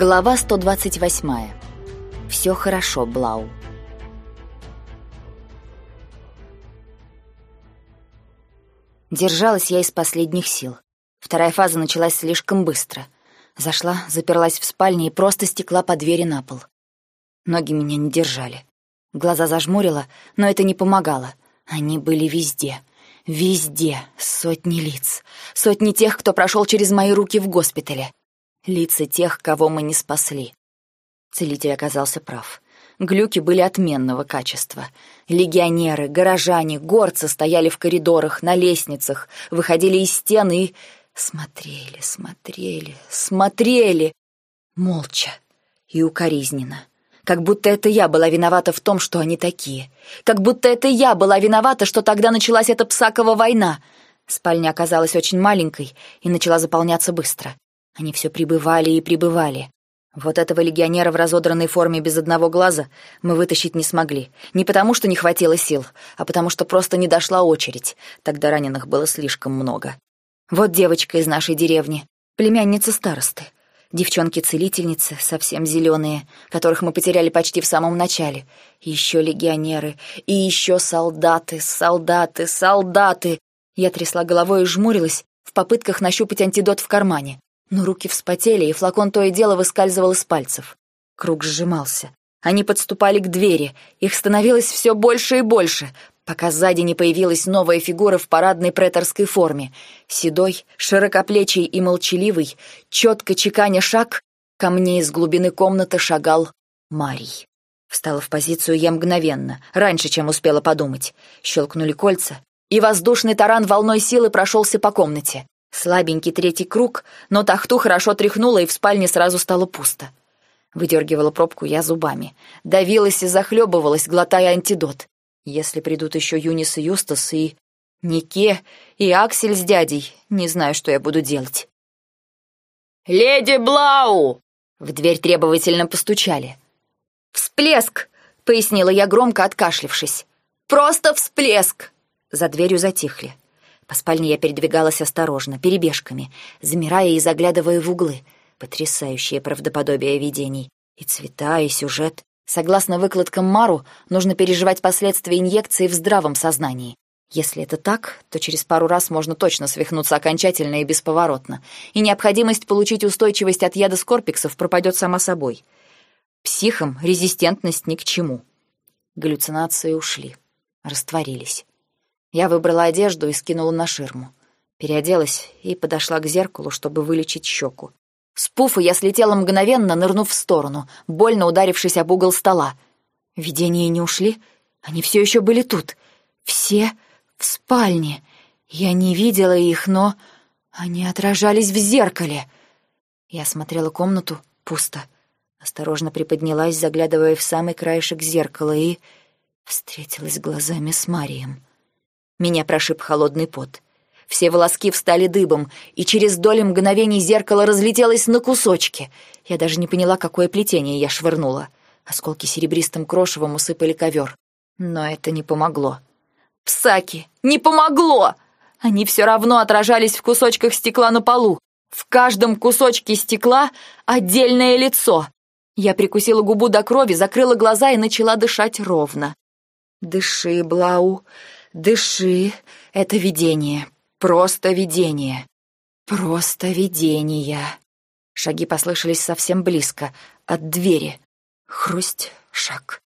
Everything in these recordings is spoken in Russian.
Глава 128. Все хорошо, Блау. Держалась я из последних сил. Вторая фаза началась слишком быстро. Зашла, заперлась в спальне и просто стекла по двери на пол. Ноги меня не держали. Глаза зажмурила, но это не помогало. Они были везде. Везде сотни лиц. Сотни тех, кто прошел через мои руки в госпитале лица тех, кого мы не спасли. Целитель оказался прав. Глюки были отменного качества. Легионеры, горожане, горцы стояли в коридорах, на лестницах, выходили из стены и смотрели, смотрели, смотрели, молча и укоризненно. Как будто это я была виновата в том, что они такие. Как будто это я была виновата, что тогда началась эта псакова война. Спальня оказалась очень маленькой и начала заполняться быстро. Они все прибывали и прибывали. Вот этого легионера в разодранной форме без одного глаза мы вытащить не смогли. Не потому, что не хватило сил, а потому, что просто не дошла очередь. Тогда раненых было слишком много. Вот девочка из нашей деревни, племянница старосты. Девчонки-целительницы, совсем зеленые, которых мы потеряли почти в самом начале. еще легионеры, и еще солдаты, солдаты, солдаты. Я трясла головой и жмурилась в попытках нащупать антидот в кармане но руки вспотели, и флакон то и дело выскальзывал из пальцев. Круг сжимался. Они подступали к двери, их становилось все больше и больше, пока сзади не появилась новая фигура в парадной преторской форме. Седой, широкоплечий и молчаливый, четко чеканя шаг, ко мне из глубины комнаты шагал Марий. Встала в позицию я мгновенно, раньше, чем успела подумать. Щелкнули кольца, и воздушный таран волной силы прошелся по комнате. Слабенький третий круг, но тахту хорошо тряхнуло, и в спальне сразу стало пусто. Выдергивала пробку я зубами. Давилась и захлебывалась, глотая антидот. Если придут еще Юнис и Юстас, и... Нике, и Аксель с дядей, не знаю, что я буду делать. «Леди Блау!» В дверь требовательно постучали. «Всплеск!» — пояснила я громко, откашлившись. «Просто всплеск!» За дверью затихли. По спальне я передвигалась осторожно, перебежками, замирая и заглядывая в углы. Потрясающее правдоподобие видений. И цвета, и сюжет. Согласно выкладкам Мару, нужно переживать последствия инъекции в здравом сознании. Если это так, то через пару раз можно точно свихнуться окончательно и бесповоротно, и необходимость получить устойчивость от яда скорпиксов пропадет сама собой. Психам резистентность ни к чему. Галлюцинации ушли, растворились. Я выбрала одежду и скинула на ширму. Переоделась и подошла к зеркалу, чтобы вылечить щеку. С пуфа я слетела мгновенно, нырнув в сторону, больно ударившись об угол стола. Видения не ушли, они все еще были тут. Все в спальне. Я не видела их, но они отражались в зеркале. Я смотрела комнату, пусто. Осторожно приподнялась, заглядывая в самый краешек зеркала, и встретилась глазами с Марием. Меня прошиб холодный пот. Все волоски встали дыбом, и через доли мгновений зеркало разлетелось на кусочки. Я даже не поняла, какое плетение я швырнула. Осколки серебристым крошевом усыпали ковер. Но это не помогло. «Псаки! Не помогло!» Они все равно отражались в кусочках стекла на полу. В каждом кусочке стекла отдельное лицо. Я прикусила губу до крови, закрыла глаза и начала дышать ровно. «Дыши, Блау, Дыши, это видение, просто видение, просто видение. Шаги послышались совсем близко, от двери. Хрусть, шаг.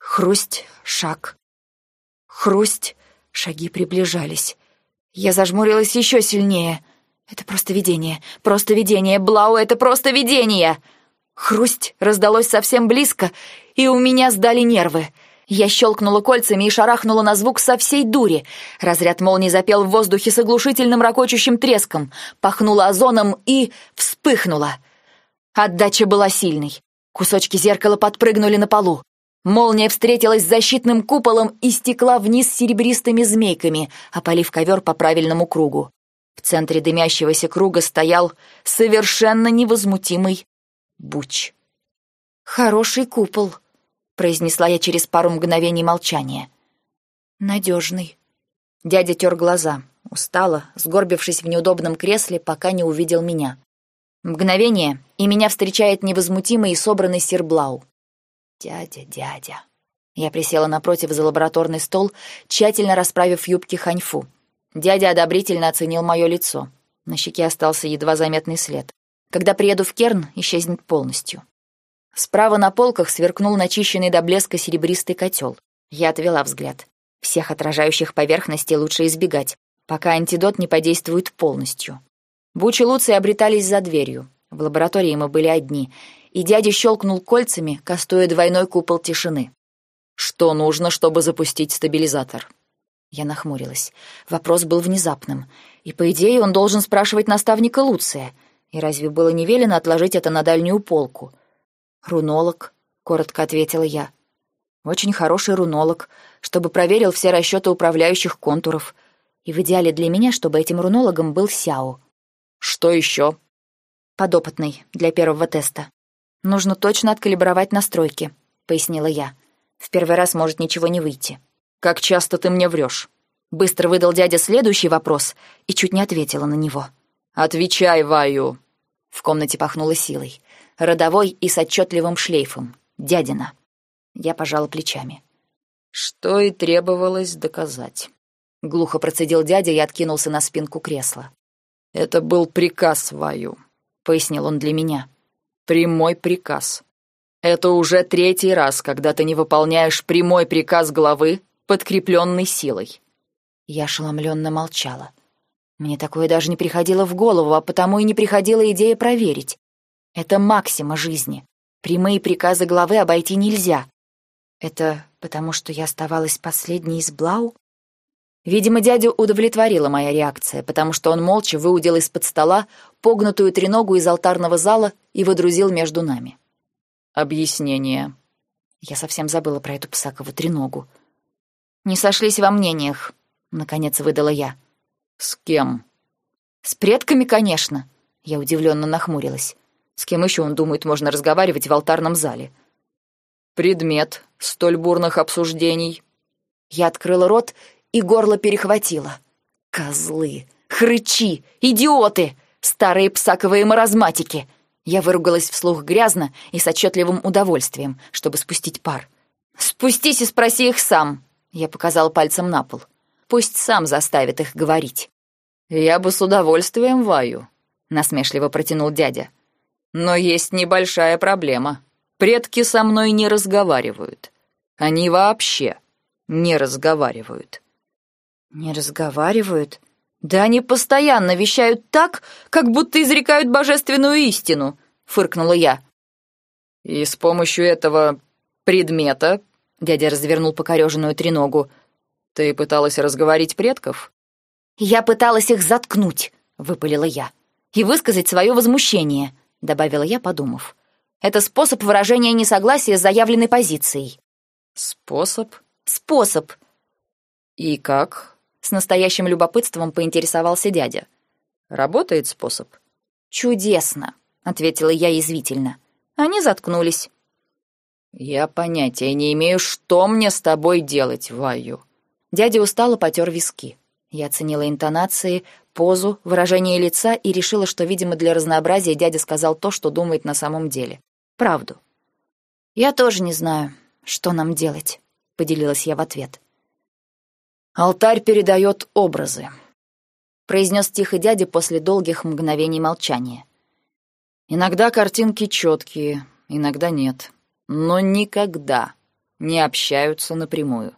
Хрусть, шаг. Хрусть, шаги приближались. Я зажмурилась еще сильнее. Это просто видение, просто видение, Блау, это просто видение. Хрусть раздалось совсем близко, и у меня сдали нервы. Я щелкнула кольцами и шарахнула на звук со всей дури. Разряд молнии запел в воздухе с оглушительным ракочущим треском, пахнула озоном и вспыхнула. Отдача была сильной. Кусочки зеркала подпрыгнули на полу. Молния встретилась с защитным куполом и стекла вниз серебристыми змейками, опалив ковер по правильному кругу. В центре дымящегося круга стоял совершенно невозмутимый Буч. «Хороший купол», произнесла я через пару мгновений молчания. Надежный. Дядя тер глаза, устало, сгорбившись в неудобном кресле, пока не увидел меня. Мгновение, и меня встречает невозмутимый и собранный Серблау. «Дядя, дядя». Я присела напротив за лабораторный стол, тщательно расправив юбки ханьфу. Дядя одобрительно оценил мое лицо. На щеке остался едва заметный след. Когда приеду в Керн, исчезнет полностью. Справа на полках сверкнул начищенный до блеска серебристый котел. Я отвела взгляд. Всех отражающих поверхностей лучше избегать, пока антидот не подействует полностью. Бучи Луции обретались за дверью. В лаборатории мы были одни, и дядя щелкнул кольцами, кастуя двойной купол тишины. «Что нужно, чтобы запустить стабилизатор?» Я нахмурилась. Вопрос был внезапным, и, по идее, он должен спрашивать наставника Луция. И разве было не велено отложить это на дальнюю полку? «Рунолог», — коротко ответила я. «Очень хороший рунолог, чтобы проверил все расчеты управляющих контуров. И в идеале для меня, чтобы этим рунологом был Сяо». «Что еще?» «Подопытный для первого теста. Нужно точно откалибровать настройки», — пояснила я. «В первый раз может ничего не выйти». «Как часто ты мне врешь?» Быстро выдал дядя следующий вопрос и чуть не ответила на него. «Отвечай, Ваю!» В комнате пахнуло силой родовой и с отчетливым шлейфом. Дядина. Я пожала плечами. Что и требовалось доказать. Глухо процедил дядя и откинулся на спинку кресла. «Это был приказ, Ваю», — пояснил он для меня. «Прямой приказ. Это уже третий раз, когда ты не выполняешь прямой приказ главы, подкрепленный силой». Я ошеломленно молчала. Мне такое даже не приходило в голову, а потому и не приходила идея проверить. Это максима жизни. Прямые приказы главы обойти нельзя. Это потому, что я оставалась последней из Блау? Видимо, дядю удовлетворила моя реакция, потому что он молча выудил из-под стола погнутую треногу из алтарного зала и выдрузил между нами. Объяснение. Я совсем забыла про эту псакову треногу. Не сошлись во мнениях, наконец выдала я. С кем? С предками, конечно. Я удивленно нахмурилась. С кем еще, он думает, можно разговаривать в алтарном зале? Предмет столь бурных обсуждений. Я открыла рот и горло перехватило. Козлы, хрычи, идиоты, старые псаковые маразматики. Я выругалась вслух грязно и с отчетливым удовольствием, чтобы спустить пар. «Спустись и спроси их сам», — я показала пальцем на пол. «Пусть сам заставит их говорить». «Я бы с удовольствием ваю», — насмешливо протянул дядя. Но есть небольшая проблема. Предки со мной не разговаривают. Они вообще не разговаривают. Не разговаривают? Да они постоянно вещают так, как будто изрекают божественную истину, фыркнула я. И с помощью этого предмета, дядя развернул покореженную треногу, ты пыталась разговорить предков? Я пыталась их заткнуть, выпалила я, и высказать свое возмущение добавила я, подумав. Это способ выражения несогласия с заявленной позицией. Способ? Способ. И как? С настоящим любопытством поинтересовался дядя. Работает способ? Чудесно, ответила я язвительно. Они заткнулись. Я понятия не имею, что мне с тобой делать, Ваю. Дядя устало потер виски. Я оценила интонации, позу, выражение лица и решила, что, видимо, для разнообразия дядя сказал то, что думает на самом деле. Правду. «Я тоже не знаю, что нам делать», — поделилась я в ответ. «Алтарь передает образы», — произнес тихо дядя после долгих мгновений молчания. «Иногда картинки четкие, иногда нет, но никогда не общаются напрямую.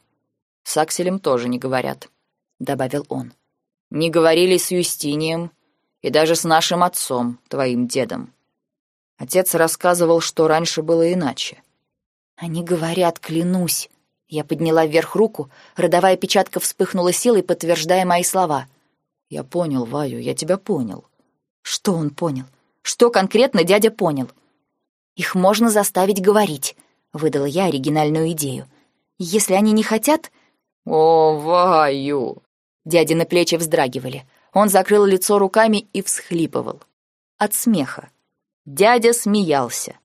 С Акселем тоже не говорят», — добавил он не говорили с Юстинием и даже с нашим отцом, твоим дедом. Отец рассказывал, что раньше было иначе. Они говорят, клянусь. Я подняла вверх руку, родовая печатка вспыхнула силой, подтверждая мои слова. Я понял, Ваю, я тебя понял. Что он понял? Что конкретно дядя понял? Их можно заставить говорить, выдала я оригинальную идею. Если они не хотят... О, Ваю, Дядины плечи вздрагивали. Он закрыл лицо руками и всхлипывал. От смеха. Дядя смеялся.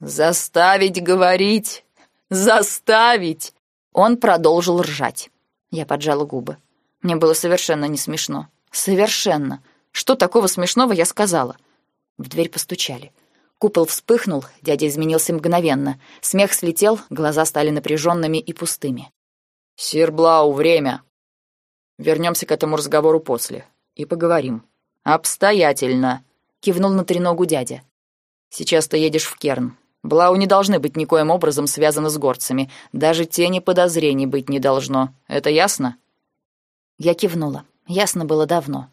«Заставить говорить! Заставить!» Он продолжил ржать. Я поджала губы. Мне было совершенно не смешно. Совершенно. Что такого смешного я сказала? В дверь постучали. Купол вспыхнул, дядя изменился мгновенно. Смех слетел, глаза стали напряженными и пустыми. «Сир Блау, время!» Вернемся к этому разговору после. И поговорим. Обстоятельно!» — кивнул на треногу дядя. «Сейчас ты едешь в Керн. Блау не должны быть никоим образом связаны с горцами. Даже тени подозрений быть не должно. Это ясно?» Я кивнула. Ясно было давно.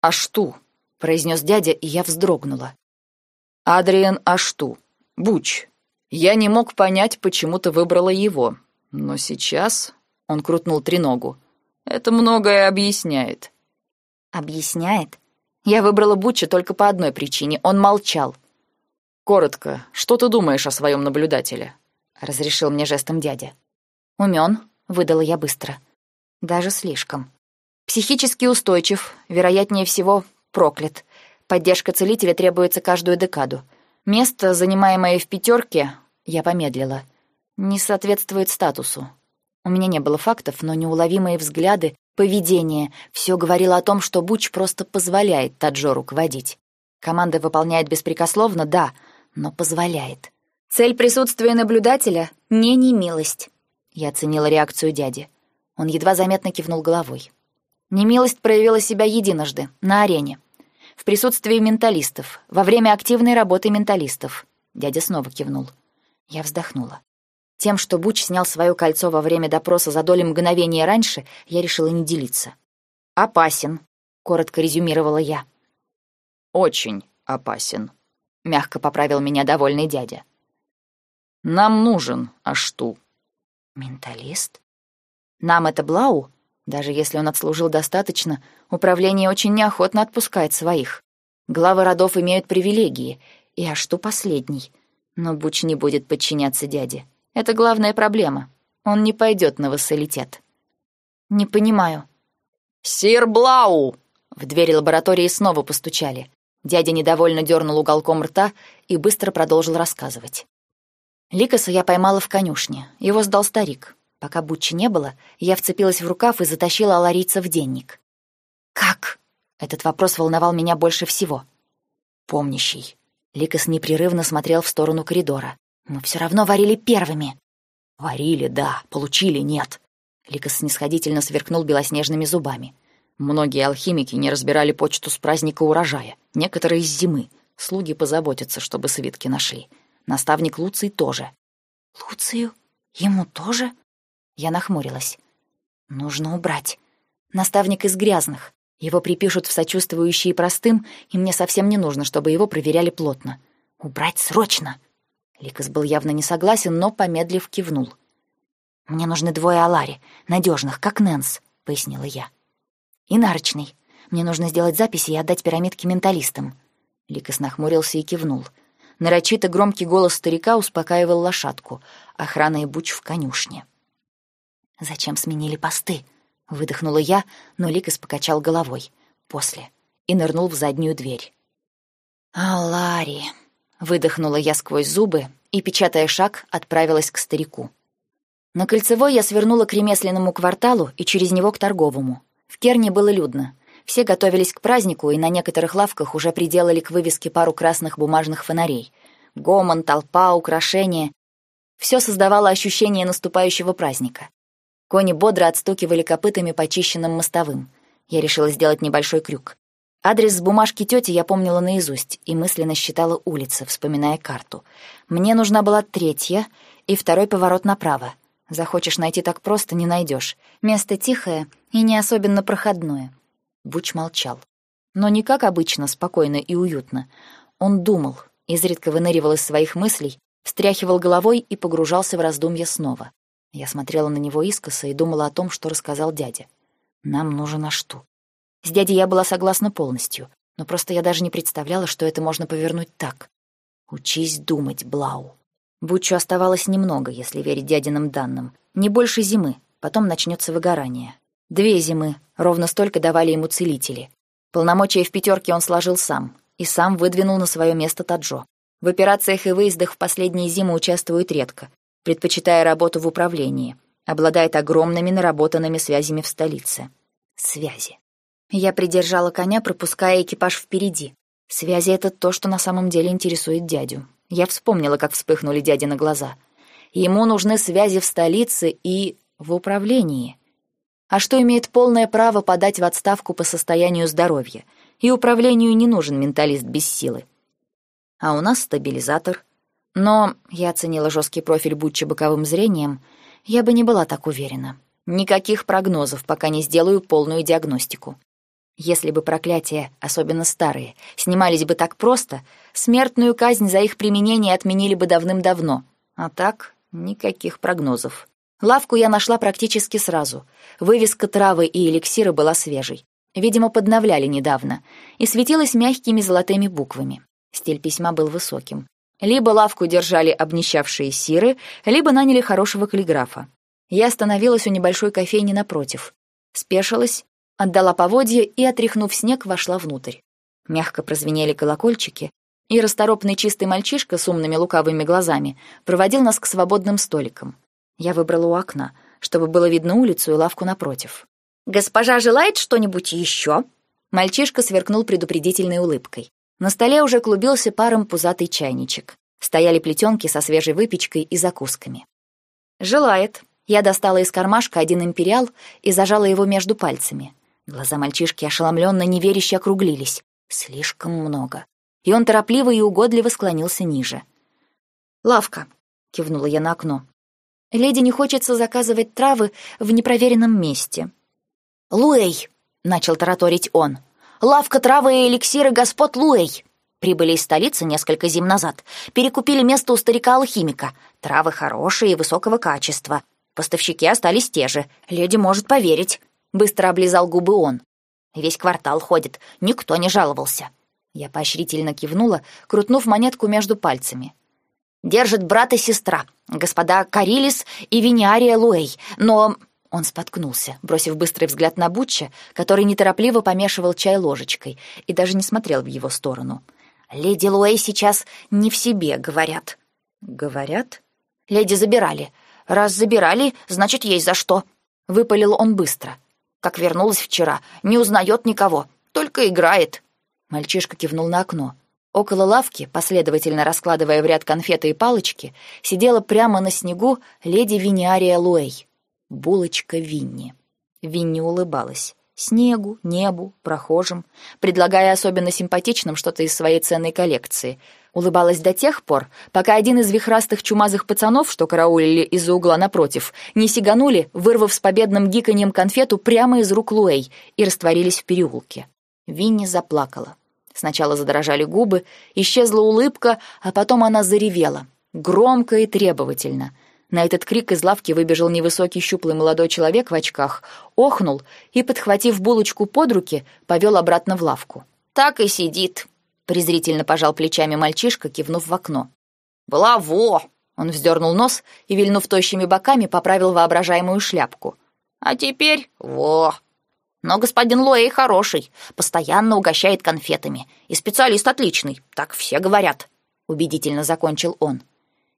«А что?» — произнес дядя, и я вздрогнула. Адриан Ашту. Буч. Я не мог понять, почему ты выбрала его. Но сейчас он крутнул треногу. Это многое объясняет. Объясняет? Я выбрала Буча только по одной причине. Он молчал. Коротко, что ты думаешь о своем наблюдателе? разрешил мне жестом дядя. Умен, выдала я быстро. Даже слишком. Психически устойчив, вероятнее всего, проклят. Поддержка целителя требуется каждую декаду. Место, занимаемое в пятерке, я помедлила, не соответствует статусу. У меня не было фактов, но неуловимые взгляды, поведение — все говорило о том, что Буч просто позволяет Таджо руководить. Команда выполняет беспрекословно, да, но позволяет. Цель присутствия наблюдателя — не немилость. Я оценила реакцию дяди. Он едва заметно кивнул головой. Немилость проявила себя единожды, на арене в присутствии менталистов, во время активной работы менталистов. Дядя снова кивнул. Я вздохнула. Тем, что Буч снял свое кольцо во время допроса за доли мгновения раньше, я решила не делиться. «Опасен», — коротко резюмировала я. «Очень опасен», — мягко поправил меня довольный дядя. «Нам нужен Ашту». «Менталист? Нам это Блау?» Даже если он отслужил достаточно, управление очень неохотно отпускает своих. Главы родов имеют привилегии, и а что последний? Но Буч не будет подчиняться дяде. Это главная проблема. Он не пойдет на вассалитет. Не понимаю. «Сир Блау!» В двери лаборатории снова постучали. Дядя недовольно дернул уголком рта и быстро продолжил рассказывать. Ликаса я поймала в конюшне. Его сдал старик. Пока Бутчи не было, я вцепилась в рукав и затащила аларийца в денник. «Как?» — этот вопрос волновал меня больше всего. «Помнящий». Ликас непрерывно смотрел в сторону коридора. «Мы все равно варили первыми». «Варили, да. Получили, нет». Ликас снисходительно сверкнул белоснежными зубами. «Многие алхимики не разбирали почту с праздника урожая. Некоторые с зимы. Слуги позаботятся, чтобы свитки нашли. Наставник Луций тоже». «Луцию? Ему тоже?» Я нахмурилась. Нужно убрать. Наставник из грязных. Его припишут в сочувствующие простым, и мне совсем не нужно, чтобы его проверяли плотно. Убрать срочно. Ликас был явно не согласен, но, помедлив, кивнул. «Мне нужны двое Алари, надежных, как Нэнс», — пояснила я. «И нарочный. Мне нужно сделать записи и отдать пирамидки менталистам». Ликас нахмурился и кивнул. Нарочито громкий голос старика успокаивал лошадку. Охрана и буч в конюшне. «Зачем сменили посты?» — выдохнула я, но Ликас покачал головой. «После». И нырнул в заднюю дверь. «Алари!» — выдохнула я сквозь зубы и, печатая шаг, отправилась к старику. На Кольцевой я свернула к ремесленному кварталу и через него к торговому. В Керне было людно. Все готовились к празднику, и на некоторых лавках уже приделали к вывеске пару красных бумажных фонарей. Гомон, толпа, украшения — все создавало ощущение наступающего праздника. Кони бодро отстукивали копытами по чищенным мостовым. Я решила сделать небольшой крюк. Адрес с бумажки тети я помнила наизусть и мысленно считала улицы, вспоминая карту. Мне нужна была третья и второй поворот направо. Захочешь найти так просто, не найдешь. Место тихое и не особенно проходное. Буч молчал. Но не как обычно, спокойно и уютно. Он думал, изредка выныривал из своих мыслей, встряхивал головой и погружался в раздумья снова. Я смотрела на него искоса и думала о том, что рассказал дядя. Нам нужен Ашту. С дядей я была согласна полностью, но просто я даже не представляла, что это можно повернуть так. Учись думать, Блау. Бучу оставалось немного, если верить дядиным данным. Не больше зимы, потом начнется выгорание. Две зимы, ровно столько давали ему целители. Полномочия в пятерке он сложил сам и сам выдвинул на свое место Таджо. В операциях и выездах в последние зимы участвует редко, предпочитая работу в управлении, обладает огромными наработанными связями в столице. Связи. Я придержала коня, пропуская экипаж впереди. Связи — это то, что на самом деле интересует дядю. Я вспомнила, как вспыхнули дяди на глаза. Ему нужны связи в столице и в управлении. А что имеет полное право подать в отставку по состоянию здоровья? И управлению не нужен менталист без силы. А у нас стабилизатор. Но я оценила жесткий профиль Бутча боковым зрением, я бы не была так уверена. Никаких прогнозов, пока не сделаю полную диагностику. Если бы проклятия, особенно старые, снимались бы так просто, смертную казнь за их применение отменили бы давным-давно. А так никаких прогнозов. Лавку я нашла практически сразу. Вывеска травы и эликсира была свежей. Видимо, подновляли недавно, и светилась мягкими золотыми буквами. Стиль письма был высоким. Либо лавку держали обнищавшие сиры, либо наняли хорошего каллиграфа. Я остановилась у небольшой кофейни напротив. Спешилась, отдала поводья и, отряхнув снег, вошла внутрь. Мягко прозвенели колокольчики, и расторопный чистый мальчишка с умными лукавыми глазами проводил нас к свободным столикам. Я выбрала у окна, чтобы было видно улицу и лавку напротив. «Госпожа желает что-нибудь еще?» Мальчишка сверкнул предупредительной улыбкой. На столе уже клубился паром пузатый чайничек. Стояли плетенки со свежей выпечкой и закусками. «Желает». Я достала из кармашка один империал и зажала его между пальцами. Глаза мальчишки ошеломленно неверяще округлились. Слишком много. И он торопливо и угодливо склонился ниже. «Лавка», — кивнула я на окно. «Леди не хочется заказывать травы в непроверенном месте». «Луэй», — начал тараторить он, Лавка травы и эликсиры господ Луэй. Прибыли из столицы несколько зим назад. Перекупили место у старика-алхимика. Травы хорошие и высокого качества. Поставщики остались те же. Леди может поверить. Быстро облизал губы он. Весь квартал ходит. Никто не жаловался. Я поощрительно кивнула, крутнув монетку между пальцами. Держит брат и сестра, господа Карилис и Виниария Луэй. Но он споткнулся, бросив быстрый взгляд на Бутча, который неторопливо помешивал чай ложечкой и даже не смотрел в его сторону. «Леди Луэй сейчас не в себе, говорят». «Говорят?» «Леди забирали. Раз забирали, значит, есть за что». Выпалил он быстро. «Как вернулась вчера, не узнает никого, только играет». Мальчишка кивнул на окно. Около лавки, последовательно раскладывая в ряд конфеты и палочки, сидела прямо на снегу леди Виниария Луэй булочка Винни. Винни улыбалась. Снегу, небу, прохожим, предлагая особенно симпатичным что-то из своей ценной коллекции. Улыбалась до тех пор, пока один из вихрастых чумазых пацанов, что караулили из-за угла напротив, не сиганули, вырвав с победным гиканьем конфету прямо из рук Луэй и растворились в переулке. Винни заплакала. Сначала задрожали губы, исчезла улыбка, а потом она заревела. Громко и требовательно — на этот крик из лавки выбежал невысокий щуплый молодой человек в очках, охнул и, подхватив булочку под руки, повел обратно в лавку. «Так и сидит», — презрительно пожал плечами мальчишка, кивнув в окно. «Была во!» — он вздернул нос и, вильнув тощими боками, поправил воображаемую шляпку. «А теперь во!» «Но господин Луэй хороший, постоянно угощает конфетами, и специалист отличный, так все говорят», — убедительно закончил он.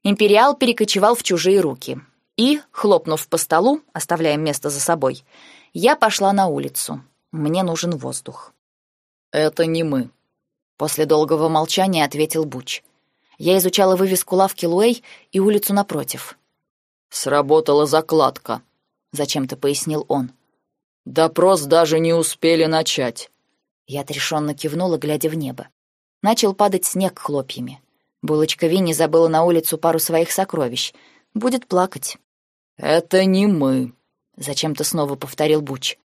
Империал перекочевал в чужие руки. И, хлопнув по столу, оставляя место за собой, я пошла на улицу. Мне нужен воздух. «Это не мы», — после долгого молчания ответил Буч. Я изучала вывеску лавки Луэй и улицу напротив. «Сработала закладка», — зачем-то пояснил он. «Допрос даже не успели начать». Я отрешенно кивнула, глядя в небо. Начал падать снег хлопьями. Булочка Винни забыла на улицу пару своих сокровищ. Будет плакать. «Это не мы», — зачем-то снова повторил Буч.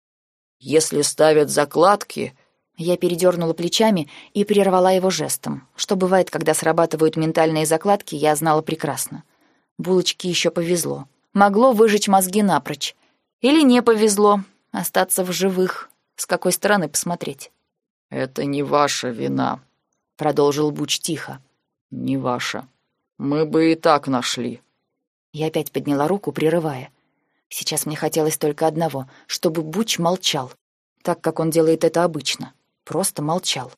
«Если ставят закладки...» Я передернула плечами и прервала его жестом. Что бывает, когда срабатывают ментальные закладки, я знала прекрасно. Булочке еще повезло. Могло выжечь мозги напрочь. Или не повезло остаться в живых. С какой стороны посмотреть? «Это не ваша вина», — продолжил Буч тихо. «Не ваша. Мы бы и так нашли». Я опять подняла руку, прерывая. Сейчас мне хотелось только одного, чтобы Буч молчал, так как он делает это обычно. Просто молчал.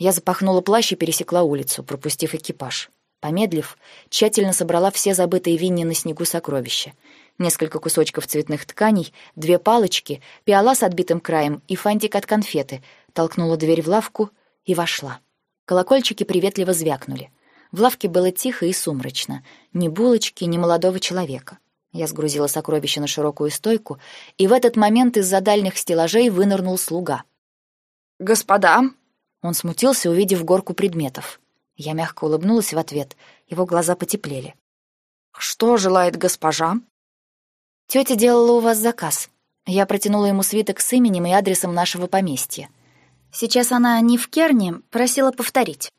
Я запахнула плащ и пересекла улицу, пропустив экипаж. Помедлив, тщательно собрала все забытые Винни на снегу сокровища. Несколько кусочков цветных тканей, две палочки, пиала с отбитым краем и фантик от конфеты, толкнула дверь в лавку и вошла. Колокольчики приветливо звякнули. В лавке было тихо и сумрачно. Ни булочки, ни молодого человека. Я сгрузила сокровища на широкую стойку, и в этот момент из-за дальних стеллажей вынырнул слуга. «Господа!» Он смутился, увидев горку предметов. Я мягко улыбнулась в ответ, его глаза потеплели. «Что желает госпожа?» «Тетя делала у вас заказ». Я протянула ему свиток с именем и адресом нашего поместья. Сейчас она не в Керне, просила повторить.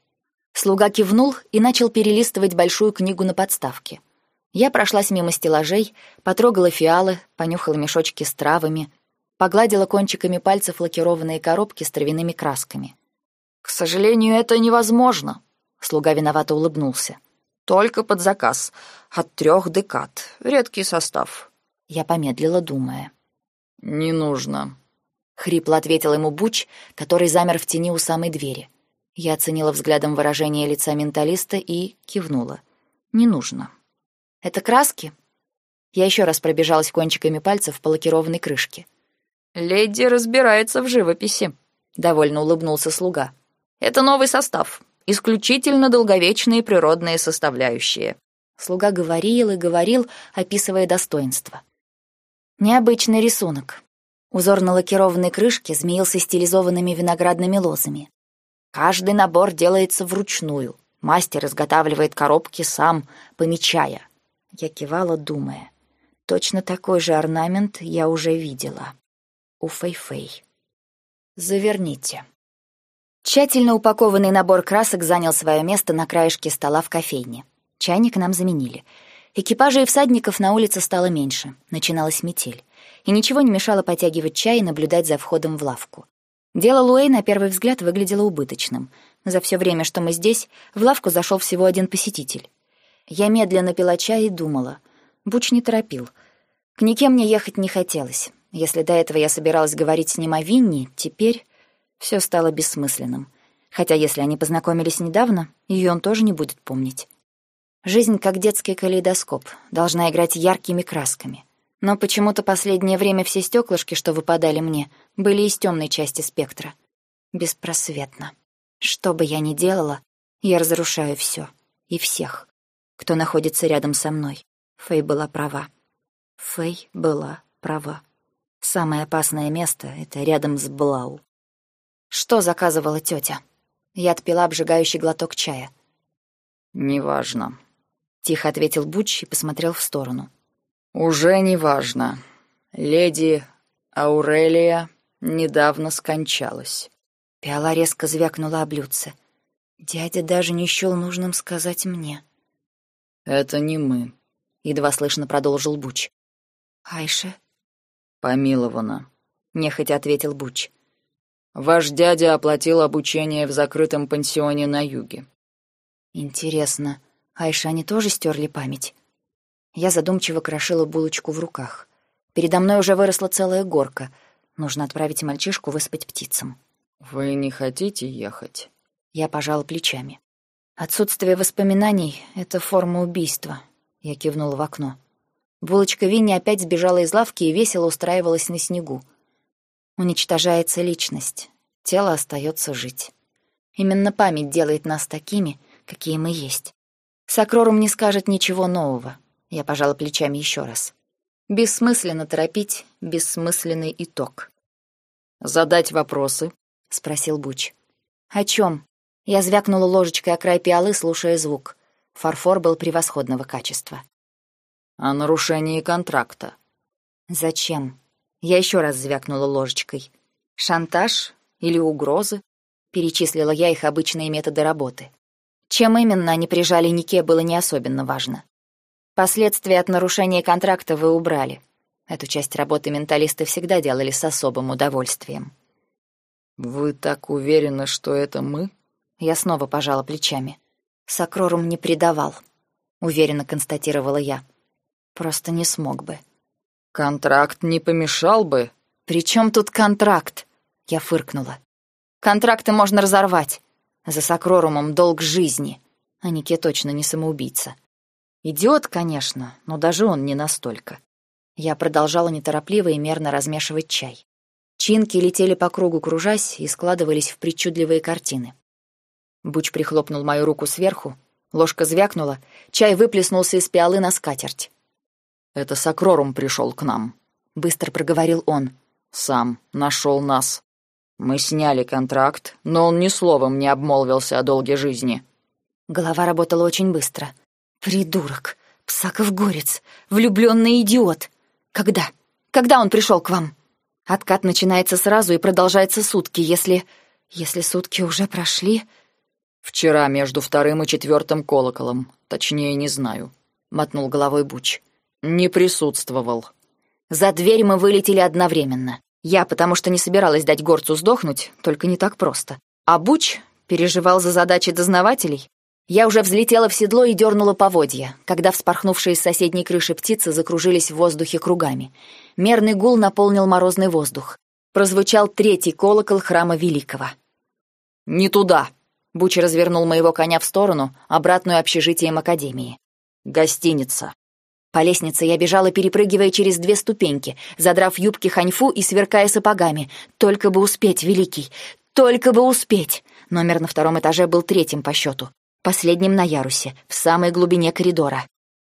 Слуга кивнул и начал перелистывать большую книгу на подставке. Я прошлась мимо стеллажей, потрогала фиалы, понюхала мешочки с травами, погладила кончиками пальцев лакированные коробки с травяными красками. «К сожалению, это невозможно», — слуга виновато улыбнулся. «Только под заказ. От трех декад. Редкий состав». Я помедлила, думая. «Не нужно», — хрипло ответил ему Буч, который замер в тени у самой двери. Я оценила взглядом выражение лица менталиста и кивнула. «Не нужно». «Это краски?» Я еще раз пробежалась кончиками пальцев по лакированной крышке. «Леди разбирается в живописи», — довольно улыбнулся слуга. «Это новый состав. Исключительно долговечные природные составляющие». Слуга говорил и говорил, описывая достоинства. Необычный рисунок. Узор на лакированной крышке змеился стилизованными виноградными лозами. Каждый набор делается вручную. Мастер изготавливает коробки сам, помечая. Я кивала, думая. Точно такой же орнамент я уже видела. У Фэй-Фэй. Заверните. Тщательно упакованный набор красок занял свое место на краешке стола в кофейне. Чайник нам заменили. Экипажей и всадников на улице стало меньше. Начиналась метель. И ничего не мешало потягивать чай и наблюдать за входом в лавку. Дело Луэй на первый взгляд выглядело убыточным. За все время, что мы здесь, в лавку зашел всего один посетитель. Я медленно пила чай и думала. Буч не торопил. К никем мне ехать не хотелось. Если до этого я собиралась говорить с ним о Винни, теперь все стало бессмысленным. Хотя если они познакомились недавно, ее он тоже не будет помнить. Жизнь, как детский калейдоскоп, должна играть яркими красками — но почему-то последнее время все стеклышки, что выпадали мне, были из темной части спектра. Беспросветно. Что бы я ни делала, я разрушаю все и всех, кто находится рядом со мной. Фэй была права. Фэй была права. Самое опасное место — это рядом с Блау. Что заказывала тетя? Я отпила обжигающий глоток чая. «Неважно», — тихо ответил Буч и посмотрел в сторону. «Уже не важно. Леди Аурелия недавно скончалась». Пиала резко звякнула о блюдце. Дядя даже не счёл нужным сказать мне. «Это не мы», — едва слышно продолжил Буч. «Айша?» «Помилована», — нехотя ответил Буч. «Ваш дядя оплатил обучение в закрытом пансионе на юге». «Интересно, Айша они тоже стерли память?» Я задумчиво крошила булочку в руках. Передо мной уже выросла целая горка. Нужно отправить мальчишку выспать птицам. «Вы не хотите ехать?» Я пожала плечами. «Отсутствие воспоминаний — это форма убийства», — я кивнула в окно. Булочка Винни опять сбежала из лавки и весело устраивалась на снегу. Уничтожается личность, тело остается жить. Именно память делает нас такими, какие мы есть. Сокрорум не скажет ничего нового, я пожала плечами еще раз. Бессмысленно торопить бессмысленный итог. «Задать вопросы?» — спросил Буч. «О чем? Я звякнула ложечкой о край пиалы, слушая звук. Фарфор был превосходного качества. «О нарушении контракта». «Зачем?» Я еще раз звякнула ложечкой. «Шантаж или угрозы?» Перечислила я их обычные методы работы. Чем именно они прижали Нике, было не особенно важно. Последствия от нарушения контракта вы убрали. Эту часть работы менталисты всегда делали с особым удовольствием. Вы так уверены, что это мы? Я снова пожала плечами. Сокрорум не предавал, уверенно констатировала я. Просто не смог бы. Контракт не помешал бы. При чем тут контракт? Я фыркнула. Контракты можно разорвать. За Сокрорумом долг жизни. А Нике точно не самоубийца. Идиот, конечно, но даже он не настолько. Я продолжала неторопливо и мерно размешивать чай. Чинки летели по кругу, кружась, и складывались в причудливые картины. Буч прихлопнул мою руку сверху, ложка звякнула, чай выплеснулся из пиалы на скатерть. «Это Сокрорум пришел к нам», — быстро проговорил он. «Сам нашел нас. Мы сняли контракт, но он ни словом не обмолвился о долге жизни». Голова работала очень быстро. «Придурок! Псаков горец! Влюбленный идиот! Когда? Когда он пришел к вам?» Откат начинается сразу и продолжается сутки, если... Если сутки уже прошли... «Вчера между вторым и четвертым колоколом. Точнее, не знаю», — мотнул головой Буч. «Не присутствовал». За дверь мы вылетели одновременно. Я, потому что не собиралась дать горцу сдохнуть, только не так просто. А Буч переживал за задачи дознавателей. Я уже взлетела в седло и дернула поводья, когда вспорхнувшие с соседней крыши птицы закружились в воздухе кругами. Мерный гул наполнил морозный воздух. Прозвучал третий колокол храма Великого. «Не туда!» Буч развернул моего коня в сторону, обратную общежитием Академии. «Гостиница». По лестнице я бежала, перепрыгивая через две ступеньки, задрав юбки ханьфу и сверкая сапогами. Только бы успеть, Великий! Только бы успеть! Номер на втором этаже был третьим по счету. Последним на ярусе, в самой глубине коридора.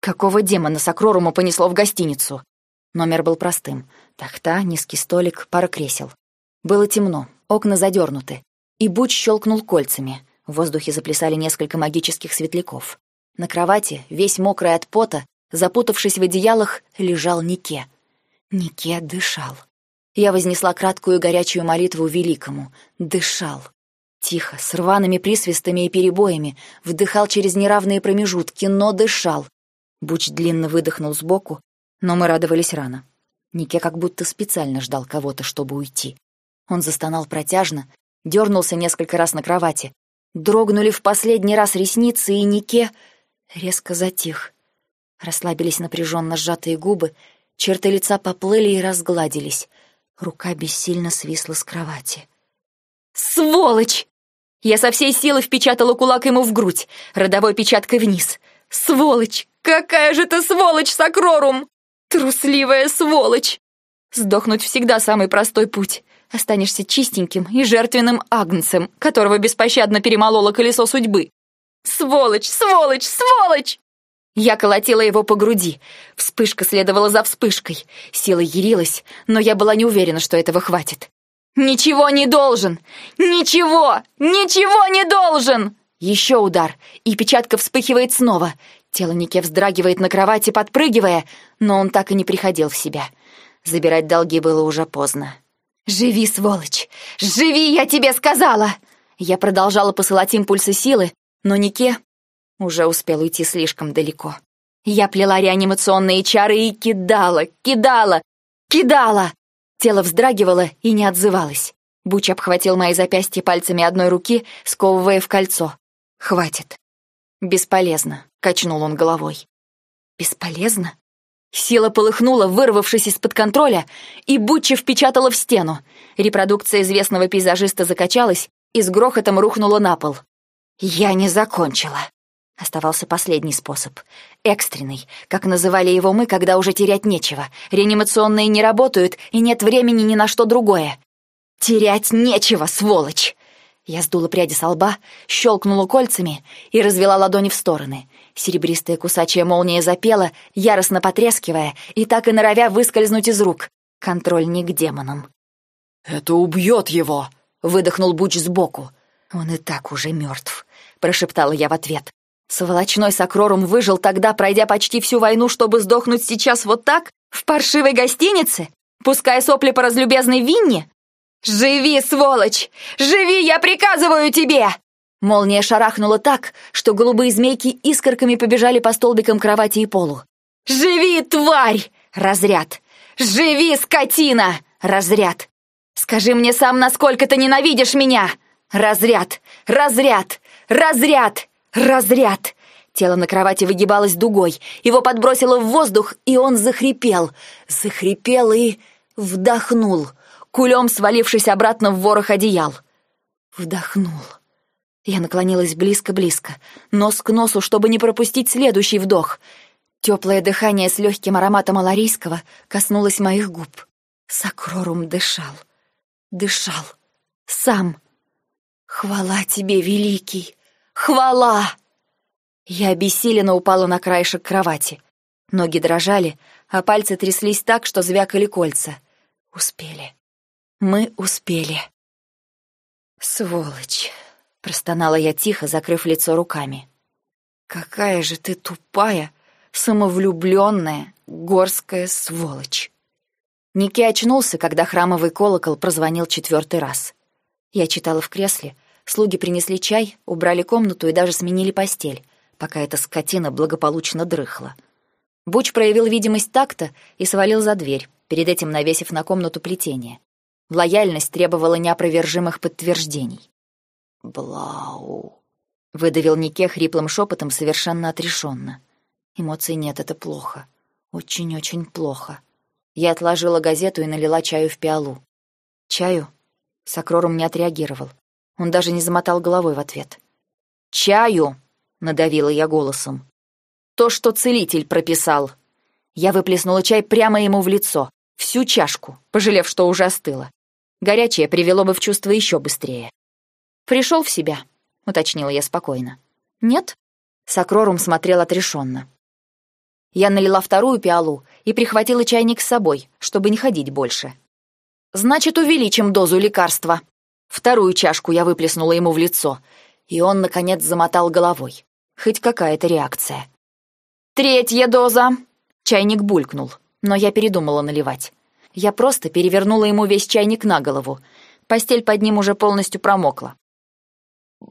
Какого демона Сокроруму понесло в гостиницу? Номер был простым. Тахта, низкий столик, пара кресел. Было темно, окна задернуты. И Буч щелкнул кольцами. В воздухе заплясали несколько магических светляков. На кровати, весь мокрый от пота, запутавшись в одеялах, лежал Нике. Нике дышал. Я вознесла краткую горячую молитву великому. Дышал. Тихо, с рваными присвистами и перебоями, вдыхал через неравные промежутки, но дышал. Буч длинно выдохнул сбоку, но мы радовались рано. Нике как будто специально ждал кого-то, чтобы уйти. Он застонал протяжно, дернулся несколько раз на кровати. Дрогнули в последний раз ресницы, и Нике резко затих. Расслабились напряженно сжатые губы, черты лица поплыли и разгладились. Рука бессильно свисла с кровати. «Сволочь!» Я со всей силы впечатала кулак ему в грудь, родовой печаткой вниз. «Сволочь! Какая же ты сволочь, Сокрорум! Трусливая сволочь!» Сдохнуть всегда самый простой путь останешься чистеньким и жертвенным агнцем, которого беспощадно перемололо колесо судьбы. «Сволочь! Сволочь! Сволочь!» Я колотила его по груди. Вспышка следовала за вспышкой. Сила ярилась, но я была не уверена, что этого хватит. «Ничего не должен! Ничего! Ничего не должен!» Еще удар, и печатка вспыхивает снова. Тело Нике вздрагивает на кровати, подпрыгивая, но он так и не приходил в себя. Забирать долги было уже поздно. «Живи, сволочь! Живи, я тебе сказала!» Я продолжала посылать импульсы силы, но Нике уже успел уйти слишком далеко. Я плела реанимационные чары и кидала, кидала, кидала! Тело вздрагивало и не отзывалось. Буч обхватил мои запястья пальцами одной руки, сковывая в кольцо. «Хватит». «Бесполезно», — качнул он головой. «Бесполезно?» Сила полыхнула, вырвавшись из-под контроля, и Бутча впечатала в стену. Репродукция известного пейзажиста закачалась и с грохотом рухнула на пол. «Я не закончила». Оставался последний способ. Экстренный, как называли его мы, когда уже терять нечего. Реанимационные не работают, и нет времени ни на что другое. «Терять нечего, сволочь!» Я сдула пряди со лба, щелкнула кольцами и развела ладони в стороны. Серебристая кусачая молния запела, яростно потрескивая, и так и норовя выскользнуть из рук. Контроль не к демонам. «Это убьет его!» — выдохнул Буч сбоку. «Он и так уже мертв», — прошептала я в ответ. Сволочной Сокрорум выжил тогда, пройдя почти всю войну, чтобы сдохнуть сейчас вот так? В паршивой гостинице? Пускай сопли по разлюбезной Винне? «Живи, сволочь! Живи, я приказываю тебе!» Молния шарахнула так, что голубые змейки искорками побежали по столбикам кровати и полу. «Живи, тварь!» — разряд. «Живи, скотина!» — разряд. «Скажи мне сам, насколько ты ненавидишь меня!» «Разряд! Разряд! Разряд! Разряд!» Тело на кровати выгибалось дугой, его подбросило в воздух, и он захрипел. Захрипел и вдохнул — кулем свалившись обратно в ворох одеял. Вдохнул. Я наклонилась близко-близко, нос к носу, чтобы не пропустить следующий вдох. Теплое дыхание с легким ароматом аларийского коснулось моих губ. Сакрорум дышал. Дышал. Сам. «Хвала тебе, великий! Хвала!» Я обессиленно упала на краешек кровати. Ноги дрожали, а пальцы тряслись так, что звякали кольца. Успели. Мы успели. «Сволочь!» — простонала я тихо, закрыв лицо руками. «Какая же ты тупая, самовлюбленная, горская сволочь!» Ники очнулся, когда храмовый колокол прозвонил четвертый раз. Я читала в кресле, слуги принесли чай, убрали комнату и даже сменили постель, пока эта скотина благополучно дрыхла. Буч проявил видимость такта и свалил за дверь, перед этим навесив на комнату плетение. Лояльность требовала неопровержимых подтверждений. «Блау», — выдавил Нике хриплым шепотом, совершенно отрешенно. «Эмоций нет, это плохо. Очень-очень плохо». Я отложила газету и налила чаю в пиалу. «Чаю?» Сокрорум не отреагировал. Он даже не замотал головой в ответ. «Чаю!» — надавила я голосом. «То, что целитель прописал». Я выплеснула чай прямо ему в лицо, всю чашку, пожалев, что уже остыло. Горячее привело бы в чувство еще быстрее. «Пришел в себя», — уточнила я спокойно. «Нет?» Сокрорум смотрел отрешенно. Я налила вторую пиалу и прихватила чайник с собой, чтобы не ходить больше. «Значит, увеличим дозу лекарства». Вторую чашку я выплеснула ему в лицо, и он, наконец, замотал головой. Хоть какая-то реакция. «Третья доза!» Чайник булькнул, но я передумала наливать. Я просто перевернула ему весь чайник на голову. Постель под ним уже полностью промокла.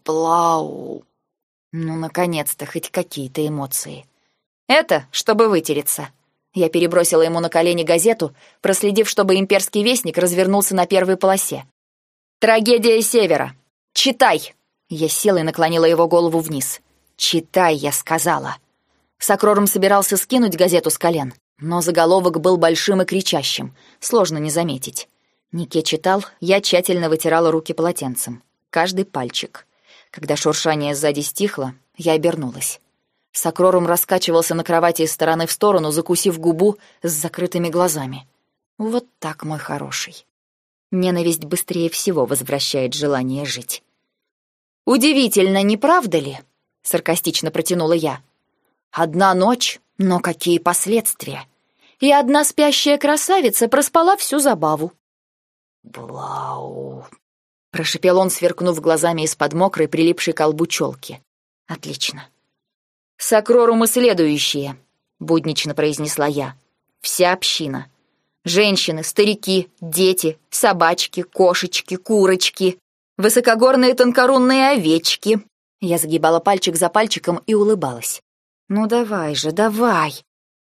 Блау. Ну, наконец-то, хоть какие-то эмоции. Это, чтобы вытереться. Я перебросила ему на колени газету, проследив, чтобы имперский вестник развернулся на первой полосе. «Трагедия Севера. Читай!» Я села и наклонила его голову вниз. «Читай», — я сказала. Сокрором собирался скинуть газету с колен, но заголовок был большим и кричащим, сложно не заметить. Нике читал, я тщательно вытирала руки полотенцем. Каждый пальчик. Когда шуршание сзади стихло, я обернулась. Сокрорум раскачивался на кровати из стороны в сторону, закусив губу с закрытыми глазами. Вот так, мой хороший. Ненависть быстрее всего возвращает желание жить. «Удивительно, не правда ли?» — саркастично протянула я. «Одна ночь, но какие последствия? И одна спящая красавица проспала всю забаву. «Блау!» — прошипел он, сверкнув глазами из-под мокрой, прилипшей к колбу челки. «Отлично». «Сокрорум и следующие», — буднично произнесла я. «Вся община. Женщины, старики, дети, собачки, кошечки, курочки, высокогорные тонкорунные овечки». Я загибала пальчик за пальчиком и улыбалась. «Ну давай же, давай!»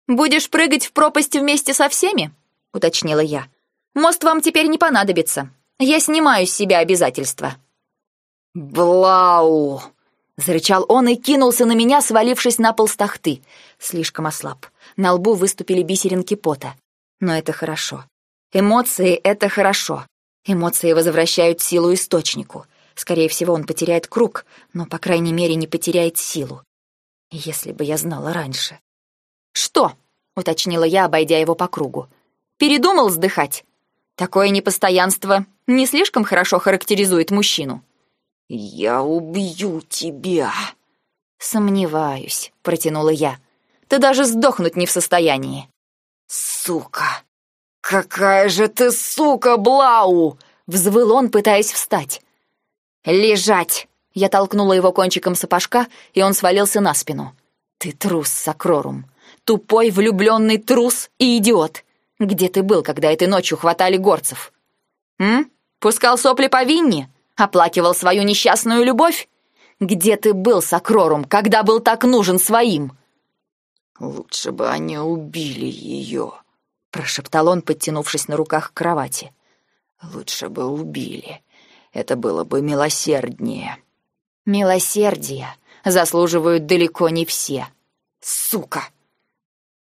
«Будешь прыгать в пропасть вместе со всеми?» — уточнила я. «Мост вам теперь не понадобится. Я снимаю с себя обязательства». «Блау!» — зарычал он и кинулся на меня, свалившись на пол с тахты. Слишком ослаб. На лбу выступили бисеринки пота. Но это хорошо. Эмоции — это хорошо. Эмоции возвращают силу источнику. Скорее всего, он потеряет круг, но, по крайней мере, не потеряет силу. Если бы я знала раньше. «Что?» — уточнила я, обойдя его по кругу. «Передумал сдыхать? Такое непостоянство не слишком хорошо характеризует мужчину». «Я убью тебя!» «Сомневаюсь», — протянула я. «Ты даже сдохнуть не в состоянии». «Сука! Какая же ты сука, Блау!» — взвыл он, пытаясь встать. «Лежать!» Я толкнула его кончиком сапожка, и он свалился на спину. «Ты трус, Сакрорум. Тупой, влюбленный трус и идиот. Где ты был, когда этой ночью хватали горцев? М? Пускал сопли по Винни? Оплакивал свою несчастную любовь? Где ты был, Сакрорум, когда был так нужен своим?» «Лучше бы они убили ее», — прошептал он, подтянувшись на руках к кровати. «Лучше бы убили. Это было бы милосерднее». Милосердия заслуживают далеко не все. Сука!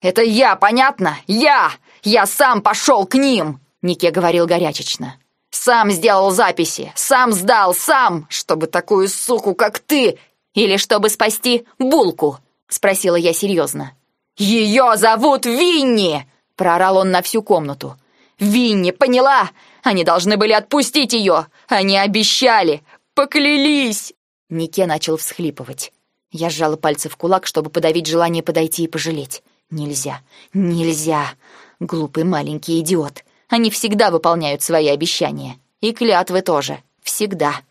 Это я, понятно? Я! Я сам пошел к ним! Нике говорил горячечно. Сам сделал записи, сам сдал, сам, чтобы такую суку, как ты, или чтобы спасти булку, спросила я серьезно. Ее зовут Винни! Проорал он на всю комнату. Винни, поняла? Они должны были отпустить ее. Они обещали. Поклялись!» Нике начал всхлипывать. Я сжала пальцы в кулак, чтобы подавить желание подойти и пожалеть. Нельзя, нельзя. Глупый маленький идиот. Они всегда выполняют свои обещания. И клятвы тоже. Всегда.